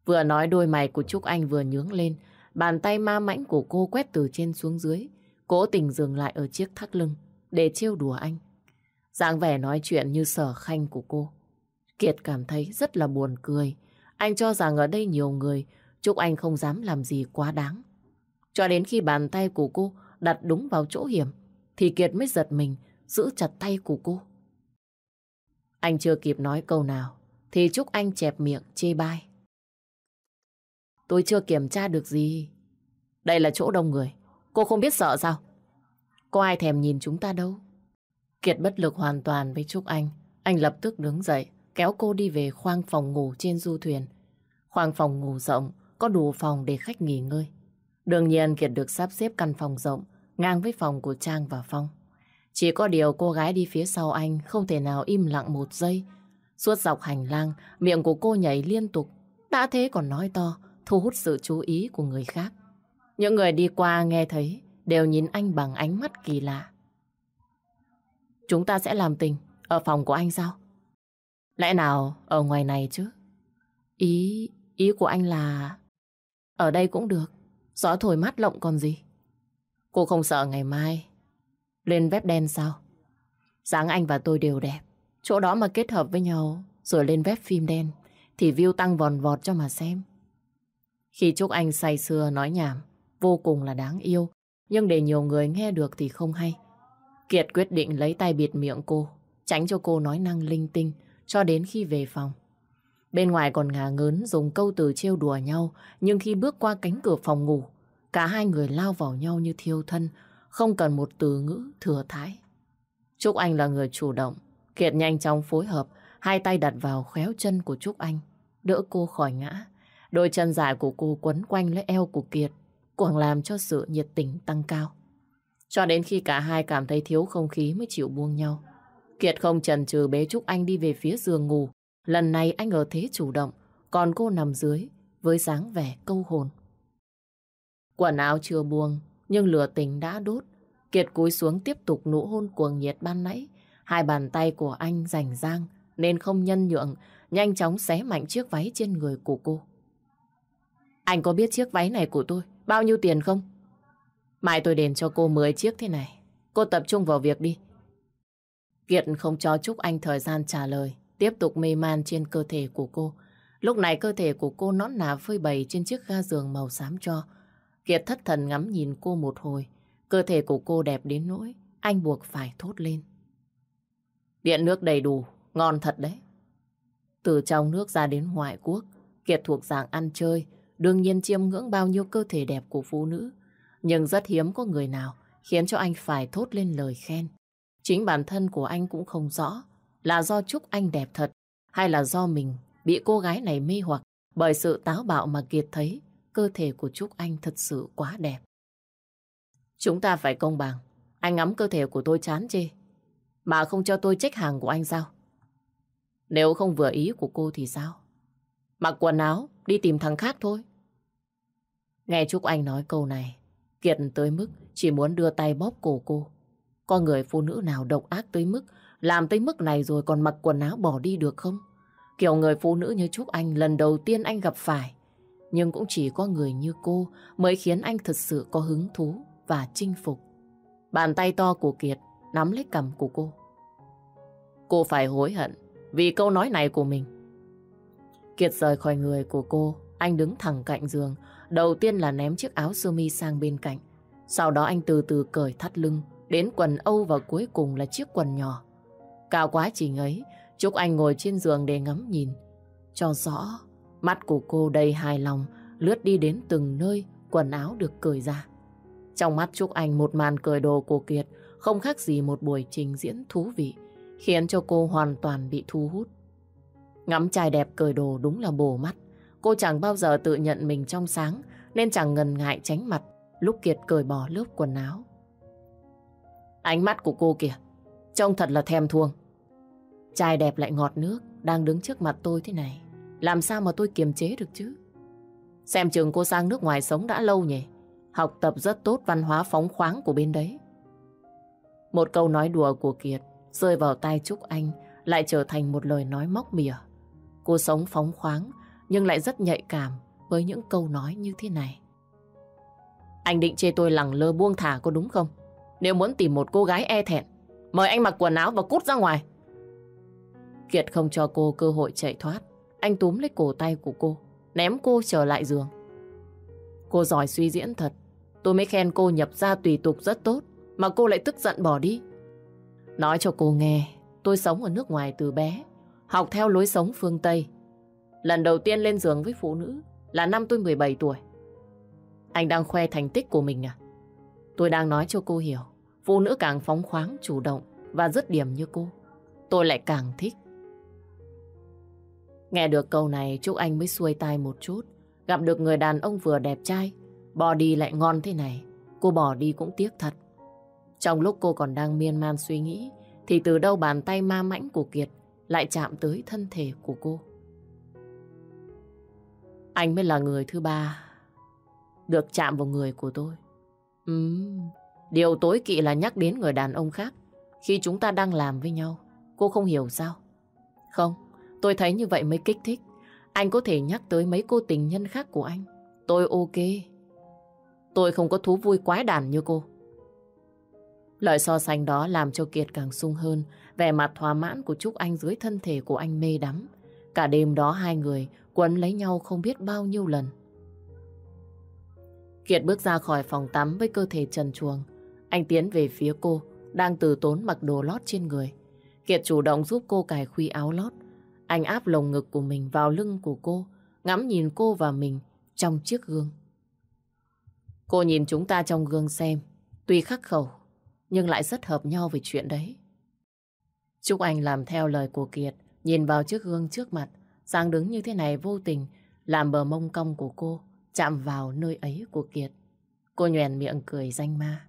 Vừa nói đôi mày của Trúc Anh vừa nhướng lên, bàn tay ma mãnh của cô quét từ trên xuống dưới, cố tình dừng lại ở chiếc thắt lưng để trêu đùa anh. dáng vẻ nói chuyện như sở khanh của cô. Kiệt cảm thấy rất là buồn cười. Anh cho rằng ở đây nhiều người, Trúc Anh không dám làm gì quá đáng. Cho đến khi bàn tay của cô đặt đúng vào chỗ hiểm, thì Kiệt mới giật mình, giữ chặt tay của cô. Anh chưa kịp nói câu nào, thì Trúc Anh chẹp miệng, chê bai. Tôi chưa kiểm tra được gì. Đây là chỗ đông người, cô không biết sợ sao? Có ai thèm nhìn chúng ta đâu. Kiệt bất lực hoàn toàn với Trúc Anh. Anh lập tức đứng dậy, kéo cô đi về khoang phòng ngủ trên du thuyền. Khoang phòng ngủ rộng, có đủ phòng để khách nghỉ ngơi. Đương nhiên Kiệt được sắp xếp căn phòng rộng, ngang với phòng của Trang và Phong. Chỉ có điều cô gái đi phía sau anh không thể nào im lặng một giây. Suốt dọc hành lang, miệng của cô nhảy liên tục. Đã thế còn nói to, thu hút sự chú ý của người khác. Những người đi qua nghe thấy đều nhìn anh bằng ánh mắt kỳ lạ. Chúng ta sẽ làm tình ở phòng của anh sao? Lẽ nào ở ngoài này chứ? Ý, ý của anh là... Ở đây cũng được. Gió thổi mát lộng còn gì. Cô không sợ ngày mai lên vép đen sao? sáng anh và tôi đều đẹp. Chỗ đó mà kết hợp với nhau, rồi lên vép phim đen, thì view tăng vòn vọt cho mà xem. Khi Trúc Anh say sưa nói nhảm, vô cùng là đáng yêu, nhưng để nhiều người nghe được thì không hay. Kiệt quyết định lấy tay bịt miệng cô, tránh cho cô nói năng linh tinh cho đến khi về phòng. Bên ngoài còn ngả ngớn dùng câu từ trêu đùa nhau, nhưng khi bước qua cánh cửa phòng ngủ, cả hai người lao vào nhau như thiêu thân, không cần một từ ngữ thừa thái. Trúc Anh là người chủ động, Kiệt nhanh chóng phối hợp, hai tay đặt vào khéo chân của Trúc Anh, đỡ cô khỏi ngã. Đôi chân dài của cô quấn quanh lấy eo của Kiệt, càng làm cho sự nhiệt tình tăng cao. Cho đến khi cả hai cảm thấy thiếu không khí mới chịu buông nhau. Kiệt không chần chừ bế Trúc Anh đi về phía giường ngủ, Lần này anh ở thế chủ động, còn cô nằm dưới với dáng vẻ câu hồn. Quần áo chưa buông, nhưng lửa tình đã đốt. Kiệt cúi xuống tiếp tục nụ hôn cuồng nhiệt ban nãy. Hai bàn tay của anh rảnh rang nên không nhân nhượng, nhanh chóng xé mạnh chiếc váy trên người của cô. Anh có biết chiếc váy này của tôi bao nhiêu tiền không? Mai tôi đền cho cô 10 chiếc thế này. Cô tập trung vào việc đi. Kiệt không cho Trúc Anh thời gian trả lời tiếp tục mê man trên cơ thể của cô. Lúc này cơ thể của cô nón nà phơi bày trên chiếc ga giường màu xám cho. Kiệt thất thần ngắm nhìn cô một hồi. Cơ thể của cô đẹp đến nỗi, anh buộc phải thốt lên. Điện nước đầy đủ, ngon thật đấy. Từ trong nước ra đến ngoại quốc, Kiệt thuộc dạng ăn chơi, đương nhiên chiêm ngưỡng bao nhiêu cơ thể đẹp của phụ nữ. Nhưng rất hiếm có người nào khiến cho anh phải thốt lên lời khen. Chính bản thân của anh cũng không rõ là do Trúc Anh đẹp thật hay là do mình bị cô gái này mê hoặc bởi sự táo bạo mà Kiệt thấy cơ thể của Trúc Anh thật sự quá đẹp. Chúng ta phải công bằng. Anh ngắm cơ thể của tôi chán chê. Mà không cho tôi trách hàng của anh sao? Nếu không vừa ý của cô thì sao? Mặc quần áo, đi tìm thằng khác thôi. Nghe Trúc Anh nói câu này, Kiệt tới mức chỉ muốn đưa tay bóp cổ cô. Có người phụ nữ nào độc ác tới mức làm tới mức này rồi còn mặc quần áo bỏ đi được không? Kiểu người phụ nữ như Trúc Anh lần đầu tiên anh gặp phải. Nhưng cũng chỉ có người như cô mới khiến anh thật sự có hứng thú và chinh phục. Bàn tay to của Kiệt nắm lấy cầm của cô. Cô phải hối hận vì câu nói này của mình. Kiệt rời khỏi người của cô, anh đứng thẳng cạnh giường. Đầu tiên là ném chiếc áo sơ mi sang bên cạnh. Sau đó anh từ từ cởi thắt lưng, đến quần Âu và cuối cùng là chiếc quần nhỏ. Cả quá trình ấy, Trúc Anh ngồi trên giường để ngắm nhìn. Cho rõ, mắt của cô đầy hài lòng, lướt đi đến từng nơi quần áo được cởi ra. Trong mắt Trúc Anh một màn cởi đồ của Kiệt không khác gì một buổi trình diễn thú vị, khiến cho cô hoàn toàn bị thu hút. Ngắm trai đẹp cởi đồ đúng là bổ mắt. Cô chẳng bao giờ tự nhận mình trong sáng, nên chẳng ngần ngại tránh mặt lúc Kiệt cởi bỏ lớp quần áo. Ánh mắt của cô kìa, trông thật là thèm thuồng. Trai đẹp lại ngọt nước, đang đứng trước mặt tôi thế này. Làm sao mà tôi kiềm chế được chứ? Xem chừng cô sang nước ngoài sống đã lâu nhỉ? Học tập rất tốt văn hóa phóng khoáng của bên đấy. Một câu nói đùa của Kiệt rơi vào tai Trúc Anh lại trở thành một lời nói móc mỉa. Cô sống phóng khoáng nhưng lại rất nhạy cảm với những câu nói như thế này. Anh định chê tôi lẳng lơ buông thả có đúng không? Nếu muốn tìm một cô gái e thẹn, mời anh mặc quần áo và cút ra ngoài. Kiệt không cho cô cơ hội chạy thoát. Anh túm lấy cổ tay của cô, ném cô trở lại giường. Cô giỏi suy diễn thật. Tôi mới khen cô nhập ra tùy tục rất tốt, mà cô lại tức giận bỏ đi. Nói cho cô nghe, tôi sống ở nước ngoài từ bé, học theo lối sống phương Tây. Lần đầu tiên lên giường với phụ nữ là năm tôi 17 tuổi. Anh đang khoe thành tích của mình à? Tôi đang nói cho cô hiểu, phụ nữ càng phóng khoáng, chủ động và dứt điểm như cô, tôi lại càng thích. Nghe được câu này Trúc Anh mới xuôi tay một chút. Gặp được người đàn ông vừa đẹp trai, bỏ đi lại ngon thế này. Cô bỏ đi cũng tiếc thật. Trong lúc cô còn đang miên man suy nghĩ, thì từ đâu bàn tay ma mãnh của Kiệt lại chạm tới thân thể của cô. Anh mới là người thứ ba được chạm vào người của tôi. Ừm, điều tối kỵ là nhắc đến người đàn ông khác khi chúng ta đang làm với nhau. Cô không hiểu sao? Không, Tôi thấy như vậy mới kích thích. Anh có thể nhắc tới mấy cô tình nhân khác của anh. Tôi ok. Tôi không có thú vui quái đản như cô. Lời so sánh đó làm cho Kiệt càng sung hơn. Vẻ mặt thỏa mãn của Trúc Anh dưới thân thể của anh mê đắm. Cả đêm đó hai người quấn lấy nhau không biết bao nhiêu lần. Kiệt bước ra khỏi phòng tắm với cơ thể trần chuồng Anh tiến về phía cô, đang từ tốn mặc đồ lót trên người. Kiệt chủ động giúp cô cài khuy áo lót, anh áp lồng ngực của mình vào lưng của cô, ngắm nhìn cô và mình trong chiếc gương. Cô nhìn chúng ta trong gương xem, tuy khắc khẩu, nhưng lại rất hợp nhau về chuyện đấy. Trúc Anh làm theo lời của Kiệt, nhìn vào chiếc gương trước mặt, sang đứng như thế này vô tình, làm bờ mông cong của cô chạm vào nơi ấy của Kiệt. Cô nhoèn miệng cười danh ma.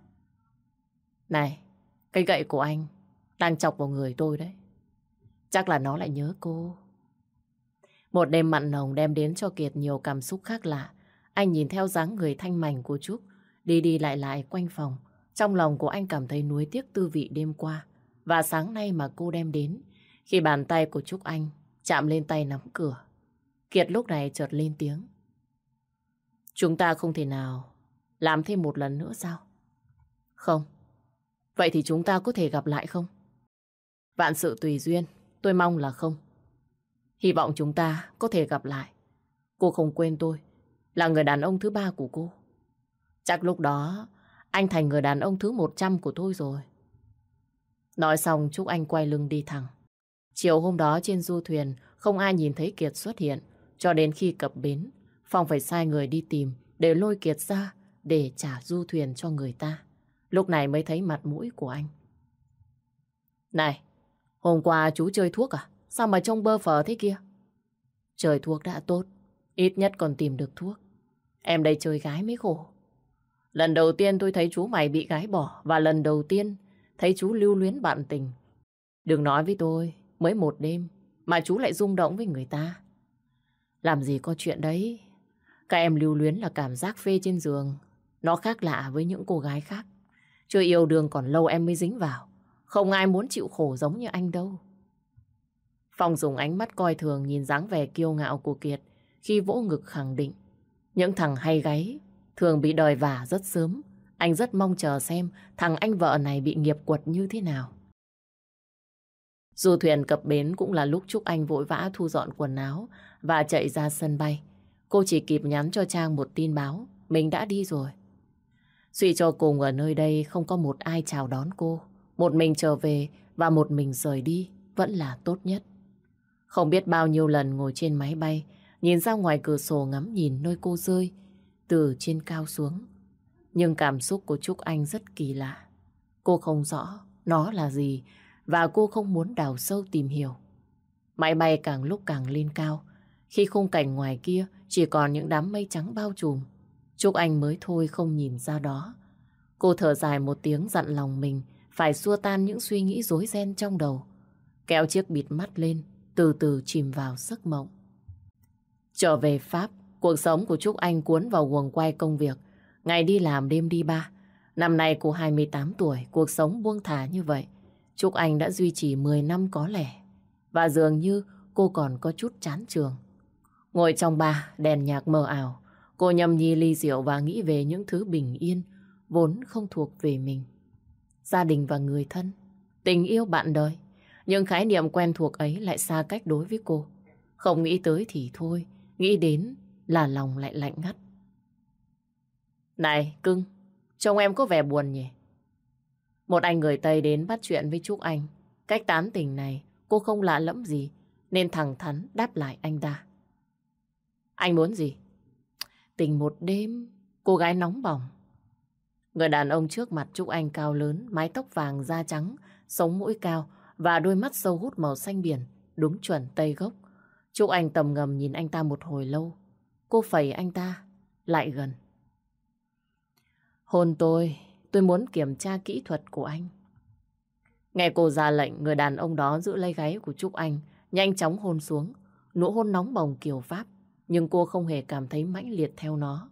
Này, cây gậy của anh đang chọc vào người tôi đấy. Chắc là nó lại nhớ cô. Một đêm mặn nồng đem đến cho Kiệt nhiều cảm xúc khác lạ. Anh nhìn theo dáng người thanh mảnh của Trúc, đi đi lại lại quanh phòng. Trong lòng của anh cảm thấy nuối tiếc tư vị đêm qua và sáng nay mà cô đem đến khi bàn tay của Trúc Anh chạm lên tay nắm cửa. Kiệt lúc này chợt lên tiếng. Chúng ta không thể nào làm thêm một lần nữa sao? Không. Vậy thì chúng ta có thể gặp lại không? Vạn sự tùy duyên. Tôi mong là không. Hy vọng chúng ta có thể gặp lại. Cô không quên tôi, là người đàn ông thứ ba của cô. Chắc lúc đó anh thành người đàn ông thứ 100 của tôi rồi. Nói xong Trúc Anh quay lưng đi thẳng. Chiều hôm đó trên du thuyền không ai nhìn thấy Kiệt xuất hiện. Cho đến khi cập bến, Phong phải sai người đi tìm để lôi Kiệt ra để trả du thuyền cho người ta. Lúc này mới thấy mặt mũi của anh. Này, hôm qua chú chơi thuốc à? Sao mà trông bơ phờ thế kia? Chơi thuốc đã tốt, ít nhất còn tìm được thuốc. Em đây chơi gái mới khổ. Lần đầu tiên tôi thấy chú mày bị gái bỏ và lần đầu tiên thấy chú lưu luyến bạn tình. Đừng nói với tôi, mới một đêm mà chú lại rung động với người ta. Làm gì có chuyện đấy. Các em lưu luyến là cảm giác phê trên giường. Nó khác lạ với những cô gái khác. Chưa yêu đương còn lâu em mới dính vào. Không ai muốn chịu khổ giống như anh đâu. Phong dùng ánh mắt coi thường nhìn dáng vẻ kiêu ngạo của Kiệt khi vỗ ngực khẳng định. Những thằng hay gáy thường bị đòi vả rất sớm. Anh rất mong chờ xem thằng anh vợ này bị nghiệp quật như thế nào. Dù thuyền cập bến cũng là lúc Trúc Anh vội vã thu dọn quần áo và chạy ra sân bay. Cô chỉ kịp nhắn cho Trang một tin báo, mình đã đi rồi. Suy cho cùng ở nơi đây không có một ai chào đón cô. Một mình trở về và một mình rời đi vẫn là tốt nhất. Không biết bao nhiêu lần ngồi trên máy bay, nhìn ra ngoài cửa sổ ngắm nhìn nơi cô rơi, từ trên cao xuống. Nhưng cảm xúc của Trúc Anh rất kỳ lạ. Cô không rõ nó là gì và cô không muốn đào sâu tìm hiểu. Máy bay càng lúc càng lên cao, khi khung cảnh ngoài kia chỉ còn những đám mây trắng bao trùm. Trúc Anh mới thôi không nhìn ra đó. Cô thở dài một tiếng dặn lòng mình phải xua tan những suy nghĩ rối ren trong đầu. Kéo chiếc bịt mắt lên, từ từ chìm vào giấc mộng. Trở về Pháp, cuộc sống của Trúc Anh cuốn vào guồng quay công việc. Ngày đi làm đêm đi ba. Năm nay cô 28 tuổi, cuộc sống buông thả như vậy. Trúc Anh đã duy trì 10 năm có lẻ Và dường như cô còn có chút chán trường. Ngồi trong ba, đèn nhạc mờ ảo. Cô nhâm nhi ly rượu và nghĩ về những thứ bình yên, vốn không thuộc về mình. Gia đình và người thân, tình yêu bạn đời. Nhưng khái niệm quen thuộc ấy lại xa cách đối với cô. Không nghĩ tới thì thôi, nghĩ đến là lòng lại lạnh ngắt. Này, cưng, trông em có vẻ buồn nhỉ? Một anh người Tây đến bắt chuyện với Trúc Anh. Cách tán tình này, cô không lạ lẫm gì, nên thẳng thắn đáp lại anh ta. Anh muốn gì? Tình một đêm, cô gái nóng bỏng. Người đàn ông trước mặt Trúc Anh cao lớn, mái tóc vàng da trắng, sống mũi cao và đôi mắt sâu hút màu xanh biển, đúng chuẩn Tây gốc. Trúc Anh tầm ngầm nhìn anh ta một hồi lâu. Cô phẩy anh ta, lại gần. Hôn tôi, tôi muốn kiểm tra kỹ thuật của anh. Nghe cô ra lệnh, người đàn ông đó giữ lấy gáy của Trúc Anh, nhanh chóng hôn xuống. Nụ hôn nóng bỏng kiểu Pháp, nhưng cô không hề cảm thấy mãnh liệt theo nó.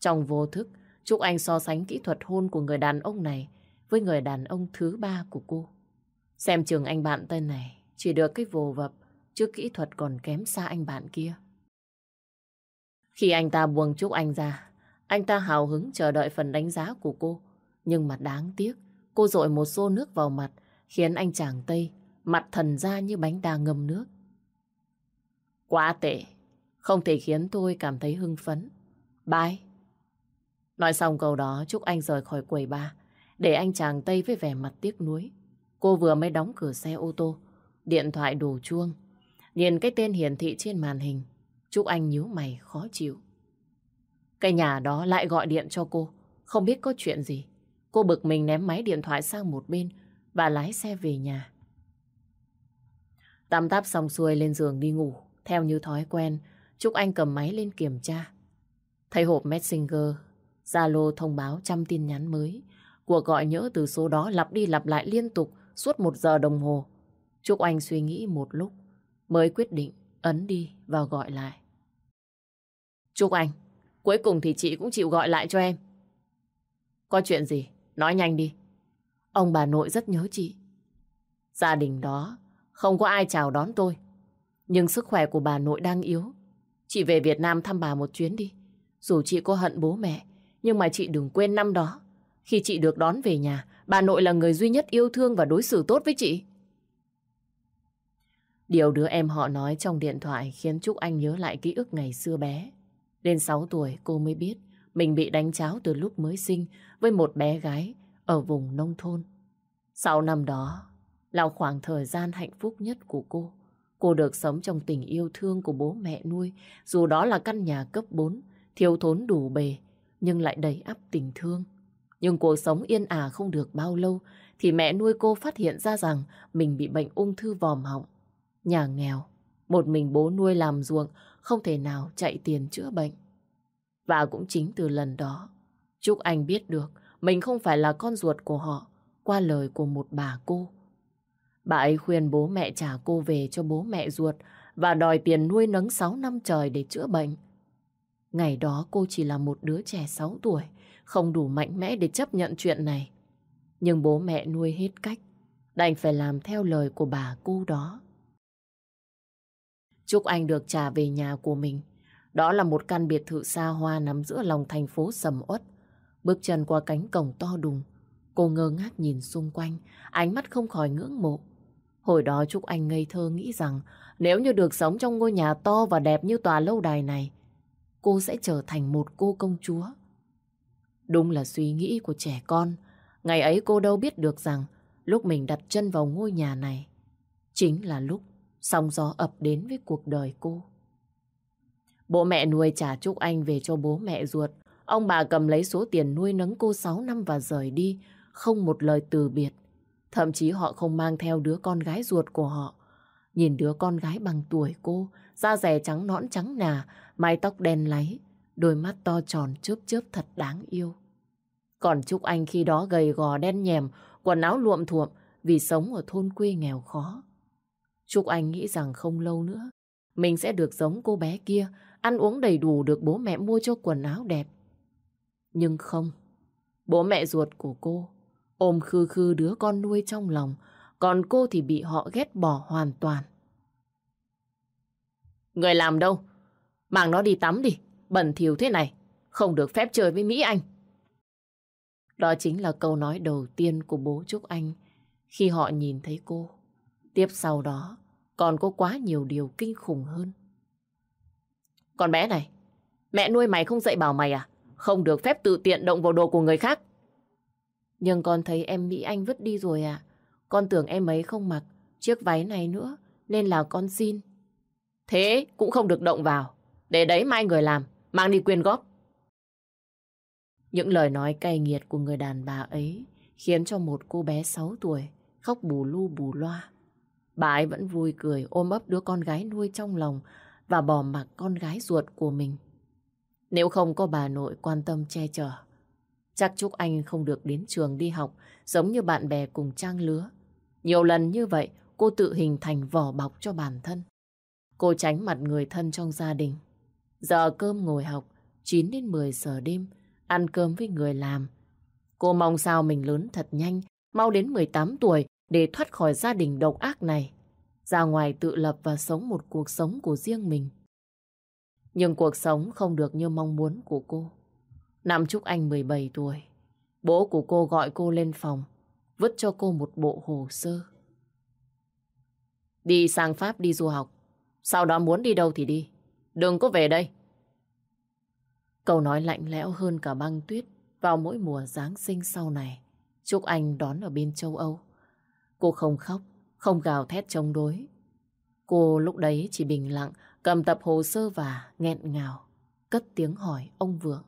Trong vô thức, Trúc Anh so sánh kỹ thuật hôn của người đàn ông này với người đàn ông thứ ba của cô. Xem trường anh bạn tên này chỉ được cái vồ vập, chứ kỹ thuật còn kém xa anh bạn kia. Khi anh ta buông Trúc Anh ra, anh ta hào hứng chờ đợi phần đánh giá của cô. Nhưng mà đáng tiếc, cô dội một xô nước vào mặt, khiến anh chàng Tây mặt thần ra như bánh đa ngâm nước. Quá tệ, không thể khiến tôi cảm thấy hưng phấn. Bye. Nói xong câu đó, Trúc Anh rời khỏi quầy ba, để anh chàng Tây với vẻ mặt tiếc nuối. Cô vừa mới đóng cửa xe ô tô, điện thoại đổ chuông. Nhìn cái tên hiển thị trên màn hình, Trúc Anh nhíu mày khó chịu. Cái nhà đó lại gọi điện cho cô, không biết có chuyện gì. Cô bực mình ném máy điện thoại sang một bên và lái xe về nhà. Tắm táp xong xuôi lên giường đi ngủ. Theo như thói quen, Trúc Anh cầm máy lên kiểm tra. Thấy hộp Messenger, Zalo thông báo trăm tin nhắn mới. Cuộc gọi nhỡ từ số đó lặp đi lặp lại liên tục suốt một giờ đồng hồ. Trúc Anh suy nghĩ một lúc, mới quyết định ấn đi và gọi lại. Trúc Anh, cuối cùng thì chị cũng chịu gọi lại cho em. Có chuyện gì? Nói nhanh đi. Ông bà nội rất nhớ chị. Gia đình đó không có ai chào đón tôi. Nhưng sức khỏe của bà nội đang yếu. Chị về Việt Nam thăm bà một chuyến đi. Dù chị có hận bố mẹ, nhưng mà chị đừng quên năm đó. Khi chị được đón về nhà, bà nội là người duy nhất yêu thương và đối xử tốt với chị. Điều đứa em họ nói trong điện thoại khiến Trúc Anh nhớ lại ký ức ngày xưa bé. Đến 6 tuổi cô mới biết mình bị đánh cháo từ lúc mới sinh với một bé gái ở vùng nông thôn. Sau năm đó, là khoảng thời gian hạnh phúc nhất của cô. Cô được sống trong tình yêu thương của bố mẹ nuôi, dù đó là căn nhà cấp 4, thiếu thốn đủ bề, nhưng lại đầy ắp tình thương. Nhưng cuộc sống yên ả không được bao lâu, thì mẹ nuôi cô phát hiện ra rằng mình bị bệnh ung thư vòm họng. Nhà nghèo, một mình bố nuôi làm ruộng, không thể nào chạy tiền chữa bệnh. Và cũng chính từ lần đó, Trúc Anh biết được mình không phải là con ruột của họ qua lời của một bà cô. Bà ấy khuyên bố mẹ trả cô về cho bố mẹ ruột và đòi tiền nuôi nấng 6 năm trời để chữa bệnh. Ngày đó cô chỉ là một đứa trẻ 6 tuổi, không đủ mạnh mẽ để chấp nhận chuyện này. Nhưng bố mẹ nuôi hết cách, đành phải làm theo lời của bà cô đó. Chúc anh được trả về nhà của mình. Đó là một căn biệt thự xa hoa nằm giữa lòng thành phố sầm uất. Bước chân qua cánh cổng to đùng, cô ngơ ngác nhìn xung quanh, ánh mắt không khỏi ngưỡng mộ. Hồi đó Trúc Anh ngây thơ nghĩ rằng nếu như được sống trong ngôi nhà to và đẹp như tòa lâu đài này, cô sẽ trở thành một cô công chúa. Đúng là suy nghĩ của trẻ con. Ngày ấy cô đâu biết được rằng lúc mình đặt chân vào ngôi nhà này chính là lúc sóng gió ập đến với cuộc đời cô. Bố mẹ nuôi trả Trúc Anh về cho bố mẹ ruột. Ông bà cầm lấy số tiền nuôi nấng cô 6 năm và rời đi, không một lời từ biệt. Thậm chí họ không mang theo đứa con gái ruột của họ. Nhìn đứa con gái bằng tuổi cô, da rẻ trắng nõn trắng nà, mái tóc đen láy, đôi mắt to tròn chớp chớp thật đáng yêu. Còn Trúc Anh khi đó gầy gò đen nhèm, quần áo luộm thuộm vì sống ở thôn quê nghèo khó. Trúc Anh nghĩ rằng không lâu nữa, mình sẽ được giống cô bé kia, ăn uống đầy đủ được bố mẹ mua cho quần áo đẹp. Nhưng không, bố mẹ ruột của cô ôm khư khư đứa con nuôi trong lòng, còn cô thì bị họ ghét bỏ hoàn toàn. Người làm đâu? Mang nó đi tắm đi, bẩn thỉu thế này, không được phép chơi với Mỹ Anh. Đó chính là câu nói đầu tiên của bố Trúc Anh khi họ nhìn thấy cô. Tiếp sau đó, còn có quá nhiều điều kinh khủng hơn. Con bé này, mẹ nuôi mày không dạy bảo mày à? Không được phép tự tiện động vào đồ của người khác. Nhưng con thấy em Mỹ Anh vứt đi rồi à. Con tưởng em ấy không mặc chiếc váy này nữa, nên là con xin. Thế cũng không được động vào. Để đấy mai người làm, mang đi quyên góp. Những lời nói cay nghiệt của người đàn bà ấy khiến cho một cô bé 6 tuổi khóc bù lu bù loa. Bà ấy vẫn vui cười ôm ấp đứa con gái nuôi trong lòng và bỏ mặc con gái ruột của mình. Nếu không có bà nội quan tâm che chở, chắc chúc anh không được đến trường đi học giống như bạn bè cùng trang lứa. Nhiều lần như vậy, cô tự hình thành vỏ bọc cho bản thân. Cô tránh mặt người thân trong gia đình. Giờ cơm ngồi học, 9 đến 10 giờ đêm, ăn cơm với người làm. Cô mong sao mình lớn thật nhanh, mau đến 18 tuổi để thoát khỏi gia đình độc ác này. Ra ngoài tự lập và sống một cuộc sống của riêng mình. Nhưng cuộc sống không được như mong muốn của cô. Năm Trúc Anh 17 tuổi, bố của cô gọi cô lên phòng, vứt cho cô một bộ hồ sơ. Đi sang Pháp đi du học, sau đó muốn đi đâu thì đi, đừng có về đây. Câu nói lạnh lẽo hơn cả băng tuyết vào mỗi mùa Giáng sinh sau này. Trúc Anh đón ở bên châu Âu. Cô không khóc, không gào thét chống đối. Cô lúc đấy chỉ bình lặng, cầm tập hồ sơ và nghẹn ngào, cất tiếng hỏi ông Vượng.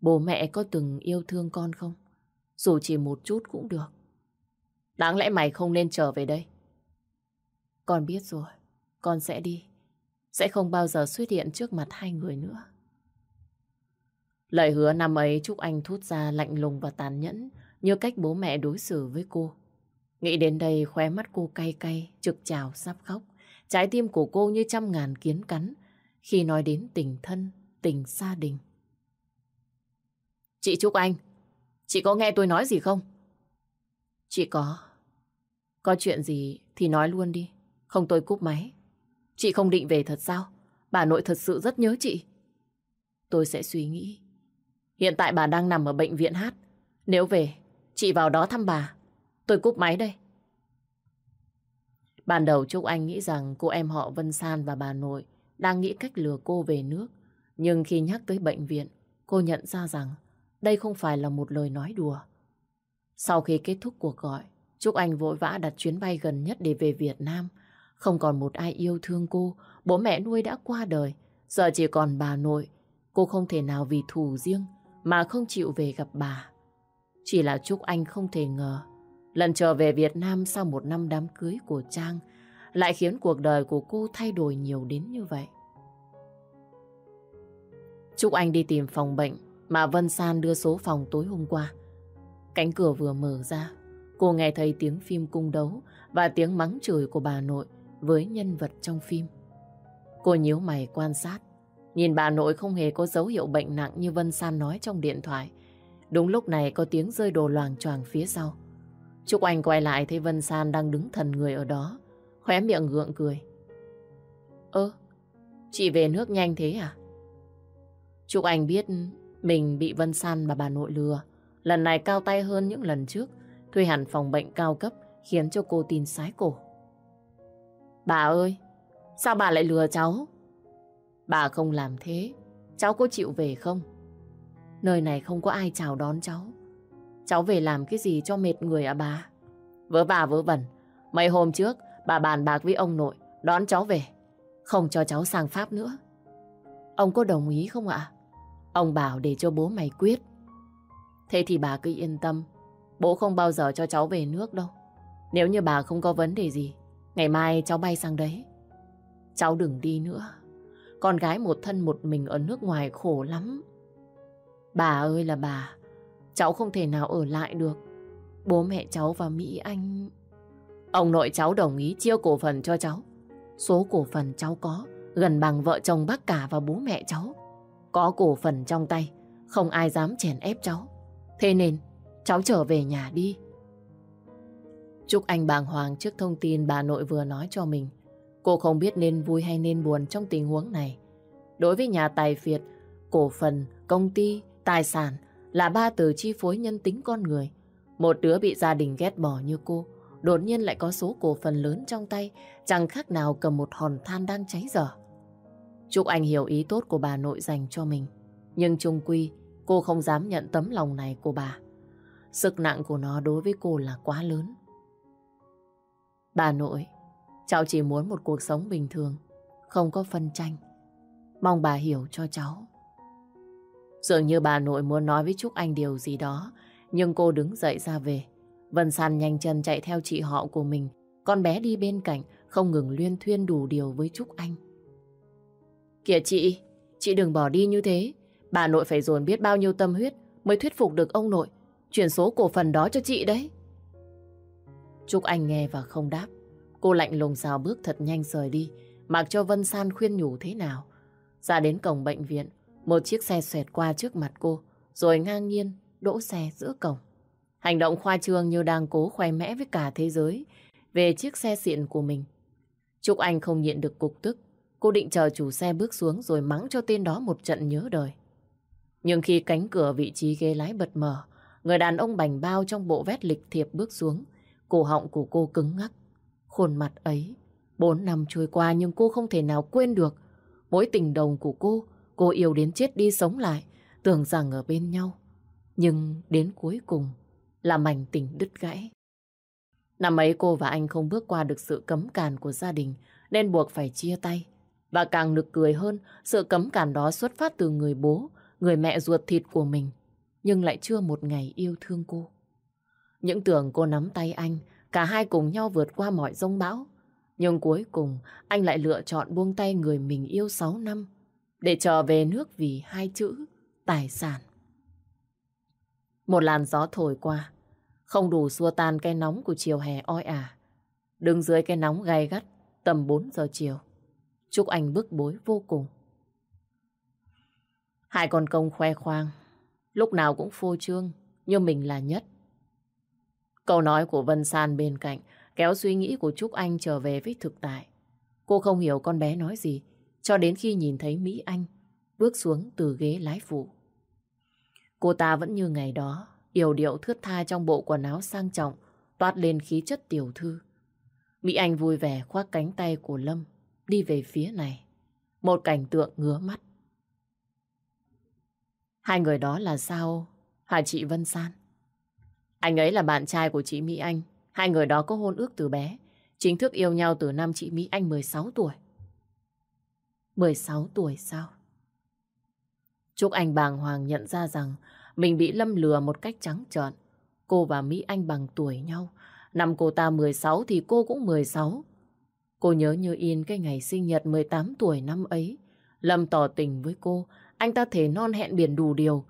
Bố mẹ có từng yêu thương con không? Dù chỉ một chút cũng được. Đáng lẽ mày không nên trở về đây. Con biết rồi, con sẽ đi. Sẽ không bao giờ xuất hiện trước mặt hai người nữa. Lời hứa năm ấy Trúc Anh thút ra lạnh lùng và tàn nhẫn như cách bố mẹ đối xử với cô. Nghĩ đến đây khóe mắt cô cay cay, trực trào sắp khóc. Trái tim của cô như trăm ngàn kiến cắn khi nói đến tình thân, tình gia đình. Chị Trúc Anh, chị có nghe tôi nói gì không? Chị có. Có chuyện gì thì nói luôn đi, không tôi cúp máy. Chị không định về thật sao? Bà nội thật sự rất nhớ chị. Tôi sẽ suy nghĩ. Hiện tại bà đang nằm ở bệnh viện hát. Nếu về, chị vào đó thăm bà. Tôi cúp máy đây. Ban đầu Trúc Anh nghĩ rằng cô em họ Vân San và bà nội đang nghĩ cách lừa cô về nước. Nhưng khi nhắc tới bệnh viện, cô nhận ra rằng đây không phải là một lời nói đùa. Sau khi kết thúc cuộc gọi, Trúc Anh vội vã đặt chuyến bay gần nhất để về Việt Nam. Không còn một ai yêu thương cô, bố mẹ nuôi đã qua đời, giờ chỉ còn bà nội. Cô không thể nào vì thù riêng mà không chịu về gặp bà. Chỉ là Trúc Anh không thể ngờ, lần trở về Việt Nam sau một năm đám cưới của Trang lại khiến cuộc đời của cô thay đổi nhiều đến như vậy. Trúc Anh đi tìm phòng bệnh mà Vân San đưa số phòng tối hôm qua. Cánh cửa vừa mở ra, cô nghe thấy tiếng phim cung đấu và tiếng mắng chửi của bà nội với nhân vật trong phim. Cô nhíu mày quan sát, nhìn bà nội không hề có dấu hiệu bệnh nặng như Vân San nói trong điện thoại. Đúng lúc này có tiếng rơi đồ loàng choàng phía sau. Trúc Anh quay lại thấy Vân San đang đứng thần người ở đó, khóe miệng gượng cười. Ơ, chị về nước nhanh thế à? Trúc Anh biết mình bị Vân San và bà nội lừa. Lần này cao tay hơn những lần trước, thuê hẳn phòng bệnh cao cấp khiến cho cô tin sái cổ. Bà ơi, sao bà lại lừa cháu? Bà không làm thế, cháu có chịu về không? Nơi này không có ai chào đón cháu. Cháu về làm cái gì cho mệt người à bà? Vớ bà vớ vẩn, mấy hôm trước bà bàn bạc với ông nội đón cháu về, không cho cháu sang Pháp nữa. Ông có đồng ý không ạ? Ông bảo để cho bố mày quyết. Thế thì bà cứ yên tâm, bố không bao giờ cho cháu về nước đâu. Nếu như bà không có vấn đề gì, ngày mai cháu bay sang đấy. Cháu đừng đi nữa. Con gái một thân một mình ở nước ngoài khổ lắm. Bà ơi là bà, cháu không thể nào ở lại được. Bố mẹ cháu và Mỹ Anh... Ông nội cháu đồng ý chia cổ phần cho cháu. Số cổ phần cháu có gần bằng vợ chồng bác cả và bố mẹ cháu. Có cổ phần trong tay, không ai dám chèn ép cháu. Thế nên, cháu trở về nhà đi. Trúc Anh bàng hoàng trước thông tin bà nội vừa nói cho mình. Cô không biết nên vui hay nên buồn trong tình huống này. Đối với nhà tài Việt, cổ phần, công ty, tài sản là ba từ chi phối nhân tính con người. Một đứa bị gia đình ghét bỏ như cô, đột nhiên lại có số cổ phần lớn trong tay, chẳng khác nào cầm một hòn than đang cháy dở. Trúc Anh hiểu ý tốt của bà nội dành cho mình. Nhưng trung quy, cô không dám nhận tấm lòng này của bà. Sức nặng của nó đối với cô là quá lớn. Bà nội, cháu chỉ muốn một cuộc sống bình thường, không có phân tranh. Mong bà hiểu cho cháu. Dường như bà nội muốn nói với Trúc Anh điều gì đó, nhưng cô đứng dậy ra về. Vân San nhanh chân chạy theo chị họ của mình, con bé đi bên cạnh, không ngừng luyên thuyên đủ điều với Trúc Anh. Kìa chị, chị đừng bỏ đi như thế. Bà nội phải dồn biết bao nhiêu tâm huyết mới thuyết phục được ông nội chuyển số cổ phần đó cho chị đấy. Trúc Anh nghe và không đáp. Cô lạnh lùng xào bước thật nhanh rời đi, mặc cho Vân San khuyên nhủ thế nào. Ra đến cổng bệnh viện, một chiếc xe xoẹt qua trước mặt cô, rồi ngang nhiên đỗ xe giữa cổng. Hành động khoa trương như đang cố khoe mẽ với cả thế giới về chiếc xe xịn của mình. Trúc Anh không nhịn được cục tức, Cô định chờ chủ xe bước xuống rồi mắng cho tên đó một trận nhớ đời. Nhưng khi cánh cửa vị trí ghế lái bật mở, người đàn ông bành bao trong bộ vét lịch thiệp bước xuống. Cổ họng của cô cứng ngắc. Khuôn mặt ấy, bốn năm trôi qua nhưng cô không thể nào quên được. Mỗi tình đồng của cô, cô yêu đến chết đi sống lại, tưởng rằng ở bên nhau. Nhưng đến cuối cùng là mảnh tình đứt gãy. Năm ấy cô và anh không bước qua được sự cấm càn của gia đình nên buộc phải chia tay. Và càng nực cười hơn, sự cấm cản đó xuất phát từ người bố, người mẹ ruột thịt của mình, nhưng lại chưa một ngày yêu thương cô. Những tưởng cô nắm tay anh, cả hai cùng nhau vượt qua mọi rông bão. Nhưng cuối cùng, anh lại lựa chọn buông tay người mình yêu 6 năm, để trở về nước vì hai chữ, tài sản. Một làn gió thổi qua, không đủ xua tan cái nóng của chiều hè oi ả. Đứng dưới cái nóng gay gắt, tầm 4 giờ chiều. Trúc Anh bức bối vô cùng. Hai con công khoe khoang, lúc nào cũng phô trương, như mình là nhất. Câu nói của Vân San bên cạnh kéo suy nghĩ của Trúc Anh trở về với thực tại. Cô không hiểu con bé nói gì, cho đến khi nhìn thấy Mỹ Anh bước xuống từ ghế lái phụ. Cô ta vẫn như ngày đó, yểu điệu thướt tha trong bộ quần áo sang trọng, toát lên khí chất tiểu thư. Mỹ Anh vui vẻ khoác cánh tay của Lâm, đi về phía này. Một cảnh tượng ngứa mắt. Hai người đó là sao hả chị Vân San? Anh ấy là bạn trai của chị Mỹ Anh. Hai người đó có hôn ước từ bé. Chính thức yêu nhau từ năm chị Mỹ Anh 16 tuổi. 16 tuổi sao? Trúc Anh bàng hoàng nhận ra rằng mình bị Lâm lừa một cách trắng trợn. Cô và Mỹ Anh bằng tuổi nhau. Năm cô ta 16 thì cô cũng 16. Cô nhớ như in cái ngày sinh nhật 18 tuổi năm ấy. Lâm tỏ tình với cô, anh ta thể non hẹn biển đủ điều.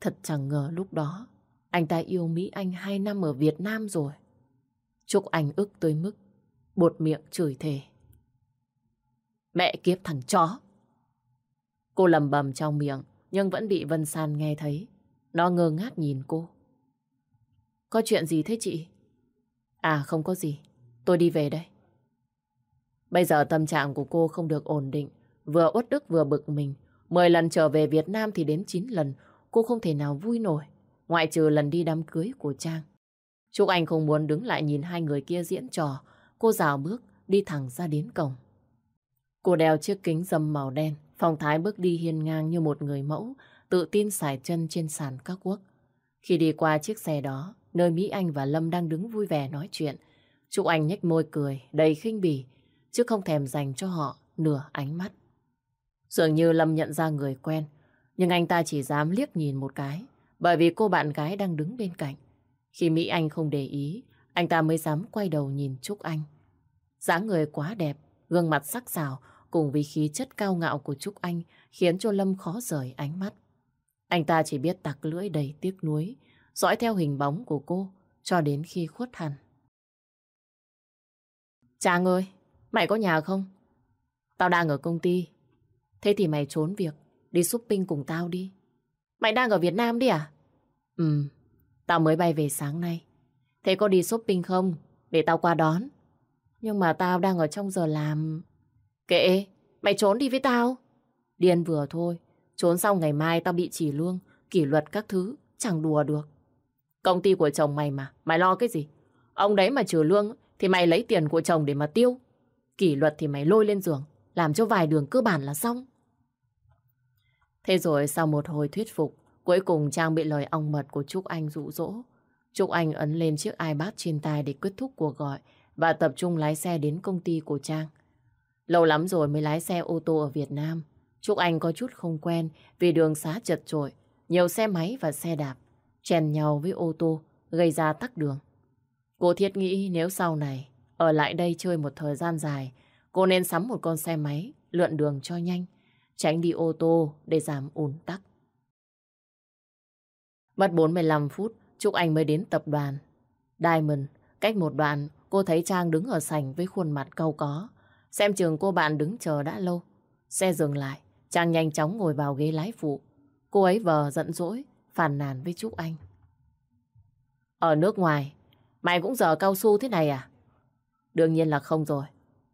Thật chẳng ngờ lúc đó, anh ta yêu Mỹ Anh 2 năm ở Việt Nam rồi. Trúc Anh ức tới mức, bột miệng chửi thề. Mẹ kiếp thằng chó! Cô lầm bầm trong miệng, nhưng vẫn bị Vân San nghe thấy. Nó ngơ ngác nhìn cô. Có chuyện gì thế chị? À không có gì, tôi đi về đây. Bây giờ tâm trạng của cô không được ổn định, vừa uất ức vừa bực mình. Mười lần trở về Việt Nam thì đến chín lần cô không thể nào vui nổi, ngoại trừ lần đi đám cưới của Trang. Trúc Anh không muốn đứng lại nhìn hai người kia diễn trò, cô rào bước đi thẳng ra đến cổng. Cô đeo chiếc kính dâm màu đen, phong thái bước đi hiên ngang như một người mẫu, tự tin xài chân trên sàn các quốc. Khi đi qua chiếc xe đó, nơi Mỹ Anh và Lâm đang đứng vui vẻ nói chuyện, Trúc Anh nhếch môi cười, đầy khinh bỉ, chứ không thèm dành cho họ nửa ánh mắt. Dường như Lâm nhận ra người quen, nhưng anh ta chỉ dám liếc nhìn một cái, bởi vì cô bạn gái đang đứng bên cạnh. Khi Mỹ Anh không để ý, anh ta mới dám quay đầu nhìn Trúc Anh. dáng người quá đẹp, gương mặt sắc sảo cùng với khí chất cao ngạo của Trúc Anh khiến cho Lâm khó rời ánh mắt. Anh ta chỉ biết tặc lưỡi đầy tiếc nuối, dõi theo hình bóng của cô cho đến khi khuất hẳn. Chàng ơi, mày có nhà không? Tao đang ở công ty. Thế thì mày trốn việc, đi shopping cùng tao đi. Mày đang ở Việt Nam đi à? Ừ, tao mới bay về sáng nay. Thế có đi shopping không? Để tao qua đón. Nhưng mà tao đang ở trong giờ làm... Kệ, mày trốn đi với tao. Điên vừa thôi. Trốn xong ngày mai tao bị chỉ lương, kỷ luật các thứ, chẳng đùa được. Công ty của chồng mày mà, mày lo cái gì? Ông đấy mà trừ lương thì mày lấy tiền của chồng để mà tiêu. Kỷ luật thì mày lôi lên giường, làm cho vài đường cơ bản là xong. Thế rồi sau một hồi thuyết phục, cuối cùng Trang bị lời ong mật của Trúc Anh dụ dỗ. Trúc Anh ấn lên chiếc iPad trên tay để kết thúc cuộc gọi và tập trung lái xe đến công ty của Trang. Lâu lắm rồi mới lái xe ô tô ở Việt Nam. Trúc Anh có chút không quen vì đường xá chật trội, nhiều xe máy và xe đạp, chèn nhau với ô tô, gây ra tắc đường. Cô thiết nghĩ nếu sau này ở lại đây chơi một thời gian dài, cô nên sắm một con xe máy, lượn đường cho nhanh, tránh đi ô tô để giảm ùn tắc. Mất 45 phút, Trúc Anh mới đến tập đoàn. Diamond, cách một đoạn, cô thấy Trang đứng ở sảnh với khuôn mặt cau có. Xem trường cô bạn đứng chờ đã lâu. Xe dừng lại, Trang nhanh chóng ngồi vào ghế lái phụ. Cô ấy vờ giận dỗi, phàn nàn với Trúc Anh. Ở nước ngoài, mày cũng giờ cao su thế này à? Đương nhiên là không rồi.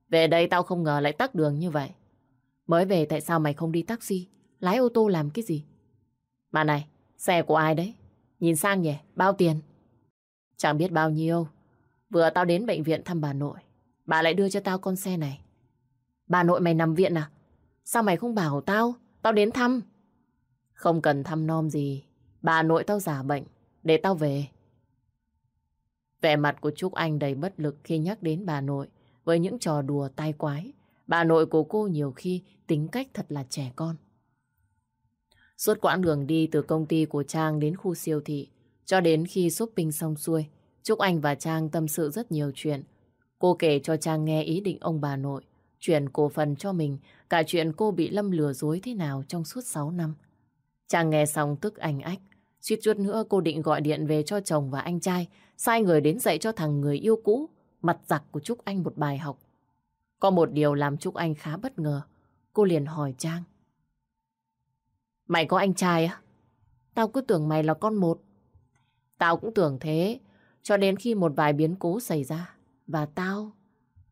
Về đây tao không ngờ lại tắc đường như vậy. Mới về tại sao mày không đi taxi? Lái ô tô làm cái gì? Mà này, xe của ai đấy? Nhìn sang nhỉ, bao tiền? Chẳng biết bao nhiêu. Vừa tao đến bệnh viện thăm bà nội. Bà lại đưa cho tao con xe này. Bà nội mày nằm viện à? Sao mày không bảo tao? Tao đến thăm. Không cần thăm nom gì. Bà nội tao giả bệnh. Để tao về. Vẻ mặt của Trúc Anh đầy bất lực khi nhắc đến bà nội với những trò đùa tai quái. Bà nội của cô nhiều khi tính cách thật là trẻ con. Suốt quãng đường đi từ công ty của Trang đến khu siêu thị, cho đến khi shopping xong xuôi, Trúc Anh và Trang tâm sự rất nhiều chuyện. Cô kể cho Trang nghe ý định ông bà nội, chuyển cổ phần cho mình, cả chuyện cô bị Lâm lừa dối thế nào trong suốt 6 năm. Trang nghe xong tức ảnh ách, suýt chút nữa cô định gọi điện về cho chồng và anh trai, sai người đến dạy cho thằng người yêu cũ, mặt giặc của Trúc Anh một bài học. Có một điều làm Trúc Anh khá bất ngờ. Cô liền hỏi Trang. Mày có anh trai á? Tao cứ tưởng mày là con một. Tao cũng tưởng thế, cho đến khi một vài biến cố xảy ra. Và tao,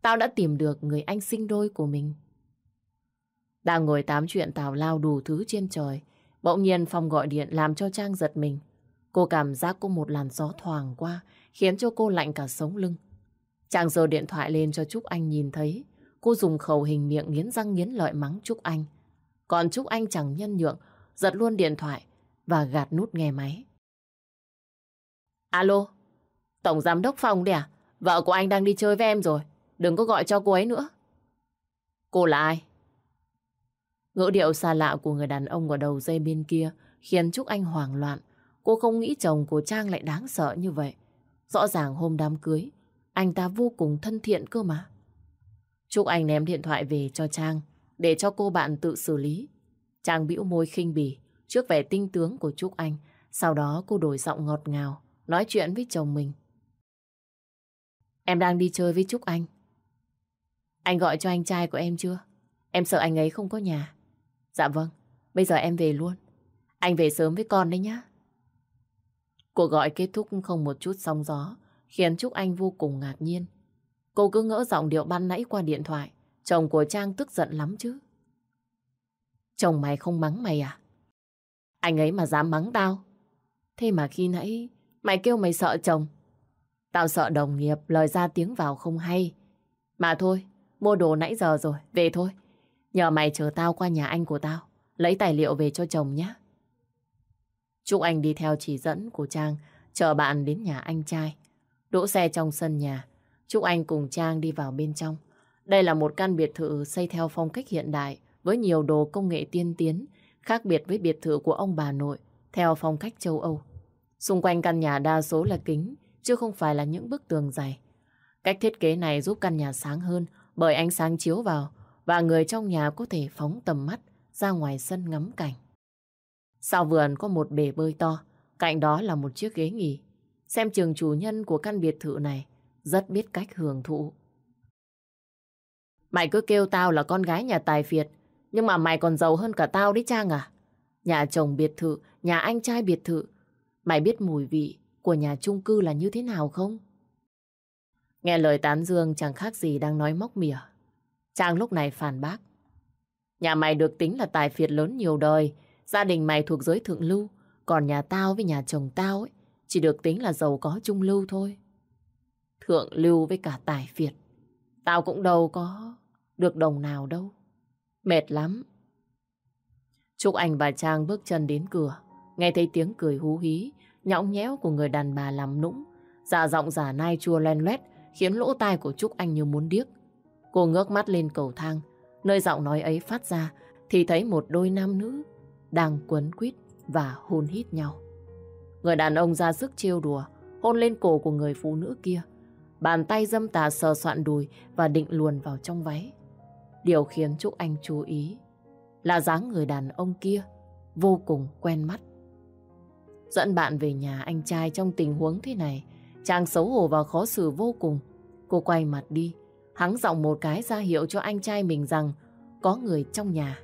tao đã tìm được người anh sinh đôi của mình. Đang ngồi tám chuyện tào lao đủ thứ trên trời. Bỗng nhiên phòng gọi điện làm cho Trang giật mình. Cô cảm giác có một làn gió thoảng qua, khiến cho cô lạnh cả sống lưng. Trang giơ điện thoại lên cho Trúc Anh nhìn thấy. Cô dùng khẩu hình miệng nghiến răng nghiến lợi mắng Trúc Anh. Còn Trúc Anh chẳng nhân nhượng, giật luôn điện thoại và gạt nút nghe máy. Alo, Tổng giám đốc Phong đấy à? Vợ của anh đang đi chơi với em rồi. Đừng có gọi cho cô ấy nữa. Cô là ai? Ngữ điệu xa lạ của người đàn ông ở đầu dây bên kia khiến Trúc Anh hoảng loạn. Cô không nghĩ chồng của Trang lại đáng sợ như vậy. Rõ ràng hôm đám cưới, anh ta vô cùng thân thiện cơ mà. Trúc Anh ném điện thoại về cho Trang để cho cô bạn tự xử lý. Trang bĩu môi khinh bỉ trước vẻ tinh tướng của Trúc Anh. Sau đó cô đổi giọng ngọt ngào, nói chuyện với chồng mình. Em đang đi chơi với Trúc Anh. Anh gọi cho anh trai của em chưa? Em sợ anh ấy không có nhà. Dạ vâng, bây giờ em về luôn. Anh về sớm với con đấy nhá. Cuộc gọi kết thúc không một chút sóng gió, khiến Trúc Anh vô cùng ngạc nhiên. Cô cứ ngỡ giọng điệu ban nãy qua điện thoại, chồng của Trang tức giận lắm chứ. Chồng mày không mắng mày à? Anh ấy mà dám mắng tao. Thế mà khi nãy mày kêu mày sợ chồng. Tao sợ đồng nghiệp lời ra tiếng vào không hay. Mà thôi, mua đồ nãy giờ rồi, về thôi. Nhờ mày chờ tao qua nhà anh của tao, lấy tài liệu về cho chồng nhé. Trúc Anh đi theo chỉ dẫn của Trang, chờ bạn đến nhà anh trai. Đỗ xe trong sân nhà, Trúc Anh cùng Trang đi vào bên trong. Đây là một căn biệt thự xây theo phong cách hiện đại, với nhiều đồ công nghệ tiên tiến, khác biệt với biệt thự của ông bà nội, theo phong cách châu Âu. Xung quanh căn nhà đa số là kính, chứ không phải là những bức tường dày. Cách thiết kế này giúp căn nhà sáng hơn bởi ánh sáng chiếu vào và người trong nhà có thể phóng tầm mắt ra ngoài sân ngắm cảnh. Sau vườn có một bể bơi to, cạnh đó là một chiếc ghế nghỉ. Xem trường chủ nhân của căn biệt thự này rất biết cách hưởng thụ. Mày cứ kêu tao là con gái nhà tài phiệt, nhưng mà mày còn giàu hơn cả tao đấy Trang à? Nhà chồng biệt thự, nhà anh trai biệt thự. Mày biết mùi vị của nhà chung cư là như thế nào không? Nghe lời tán dương chẳng khác gì đang nói móc mỉa. Trang lúc này phản bác. Nhà mày được tính là tài phiệt lớn nhiều đời, gia đình mày thuộc giới thượng lưu, còn nhà tao với nhà chồng tao ấy chỉ được tính là giàu có trung lưu thôi. Thượng lưu với cả tài phiệt, tao cũng đâu có được đồng nào đâu. Mệt lắm. Trúc Anh và Trang bước chân đến cửa, nghe thấy tiếng cười hú hí, nhõng nhẽo của người đàn bà làm nũng. Giả giọng giả nai chua len loét khiến lỗ tai của Trúc Anh như muốn điếc. Cô ngước mắt lên cầu thang, nơi giọng nói ấy phát ra thì thấy một đôi nam nữ đang quấn quýt và hôn hít nhau. Người đàn ông ra sức trêu đùa, hôn lên cổ của người phụ nữ kia. Bàn tay dâm tà sờ soạn đùi và định luồn vào trong váy. Điều khiến Trúc Anh chú ý là dáng người đàn ông kia vô cùng quen mắt. Dẫn bạn về nhà anh trai trong tình huống thế này, chàng xấu hổ và khó xử vô cùng. Cô quay mặt đi, hắng giọng một cái ra hiệu cho anh trai mình rằng có người trong nhà.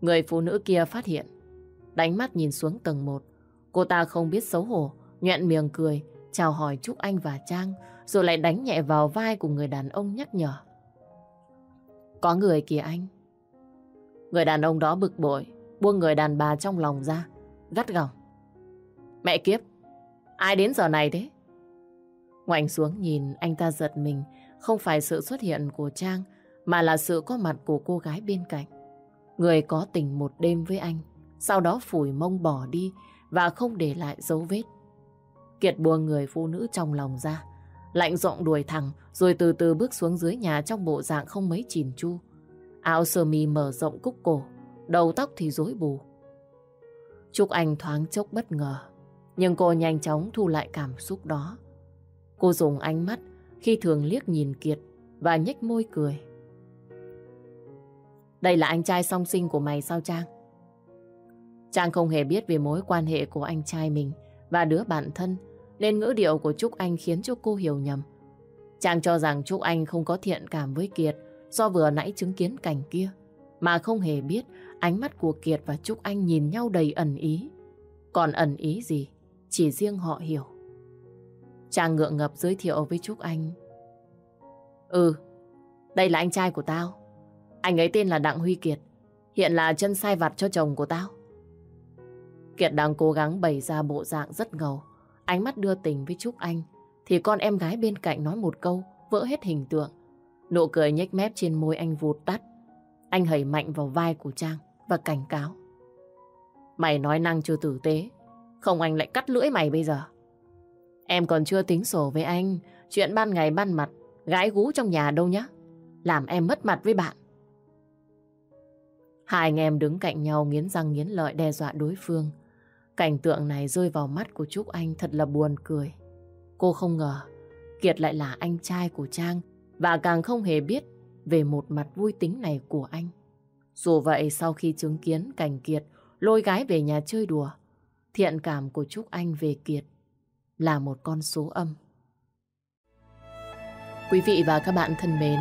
Người phụ nữ kia phát hiện, đánh mắt nhìn xuống tầng 1. Cô ta không biết xấu hổ, nhoẹn miệng cười, chào hỏi Trúc Anh và Trang, rồi lại đánh nhẹ vào vai của người đàn ông nhắc nhở. Có người kìa anh. Người đàn ông đó bực bội, buông người đàn bà trong lòng ra, gắt gỏng. Mẹ kiếp, ai đến giờ này thế? Ngoảnh xuống nhìn anh ta giật mình, không phải sự xuất hiện của Trang, mà là sự có mặt của cô gái bên cạnh. Người có tình một đêm với anh, sau đó phủi mông bỏ đi và không để lại dấu vết. Kiệt buông người phụ nữ trong lòng ra, lạnh giọng đuổi thẳng rồi từ từ bước xuống dưới nhà trong bộ dạng không mấy chỉn chu. Áo sơ mi mở rộng cúc cổ, đầu tóc thì rối bù. Trúc Anh thoáng chốc bất ngờ, nhưng cô nhanh chóng thu lại cảm xúc đó. Cô dùng ánh mắt khi thường liếc nhìn Kiệt và nhếch môi cười. Đây là anh trai song sinh của mày sao Trang? Trang không hề biết về mối quan hệ của anh trai mình và đứa bạn thân, nên ngữ điệu của Trúc Anh khiến cho cô hiểu nhầm. Trang cho rằng Trúc Anh không có thiện cảm với Kiệt do vừa nãy chứng kiến cảnh kia, mà không hề biết ánh mắt của Kiệt và Trúc Anh nhìn nhau đầy ẩn ý. Còn ẩn ý gì, chỉ riêng họ hiểu. Trang ngượng ngập giới thiệu với Trúc Anh. Ừ, đây là anh trai của tao. Anh ấy tên là Đặng Huy Kiệt, hiện là chân sai vặt cho chồng của tao. Kiệt đang cố gắng bày ra bộ dạng rất ngầu, ánh mắt đưa tình với Trúc Anh, thì con em gái bên cạnh nói một câu, vỡ hết hình tượng. Nụ cười nhếch mép trên môi anh vụt tắt. Anh hẩy mạnh vào vai của Trang và cảnh cáo. Mày nói năng chưa tử tế, không anh lại cắt lưỡi mày bây giờ. Em còn chưa tính sổ với anh. Chuyện ban ngày ban mặt, gái gú trong nhà đâu nhá. Làm em mất mặt với bạn. Hai anh em đứng cạnh nhau nghiến răng nghiến lợi đe dọa đối phương. Cảnh tượng này rơi vào mắt của Trúc Anh thật là buồn cười. Cô không ngờ Kiệt lại là anh trai của Trang và càng không hề biết về một mặt vui tính này của anh. Dù vậy sau khi chứng kiến cảnh Kiệt lôi gái về nhà chơi đùa, thiện cảm của Trúc Anh về Kiệt là một con số âm. Quý vị và các bạn thân mến,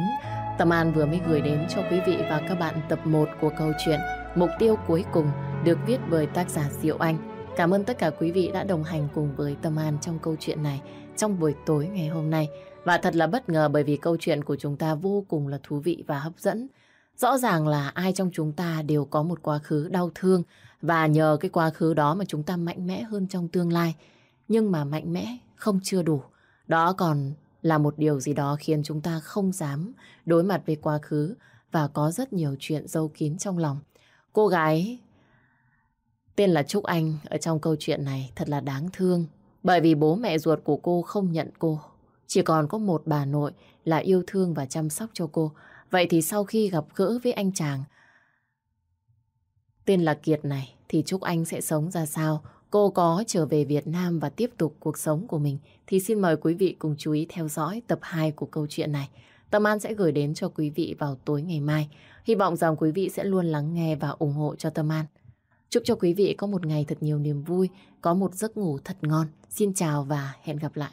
Tâm An vừa mới gửi đến cho quý vị và các bạn tập 1 của câu chuyện Mục tiêu cuối cùng được viết bởi tác giả Diệu Anh. Cảm ơn tất cả quý vị đã đồng hành cùng với Tâm An trong câu chuyện này, trong buổi tối ngày hôm nay. Và thật là bất ngờ bởi vì câu chuyện của chúng ta vô cùng là thú vị và hấp dẫn. Rõ ràng là ai trong chúng ta đều có một quá khứ đau thương, và nhờ cái quá khứ đó mà chúng ta mạnh mẽ hơn trong tương lai. Nhưng mà mạnh mẽ không chưa đủ. Đó còn là một điều gì đó khiến chúng ta không dám đối mặt với quá khứ và có rất nhiều chuyện dâu kín trong lòng. Cô gái tên là Trúc Anh ở trong câu chuyện này thật là đáng thương bởi vì bố mẹ ruột của cô không nhận cô. Chỉ còn có một bà nội là yêu thương và chăm sóc cho cô. Vậy thì sau khi gặp gỡ với anh chàng, tên là Kiệt này, thì Trúc Anh sẽ sống ra sao? Cô có trở về Việt Nam và tiếp tục cuộc sống của mình thì xin mời quý vị cùng chú ý theo dõi tập 2 của câu chuyện này. Tâm An sẽ gửi đến cho quý vị vào tối ngày mai. Hy vọng rằng quý vị sẽ luôn lắng nghe và ủng hộ cho Tâm An. Chúc cho quý vị có một ngày thật nhiều niềm vui, có một giấc ngủ thật ngon. Xin chào và hẹn gặp lại.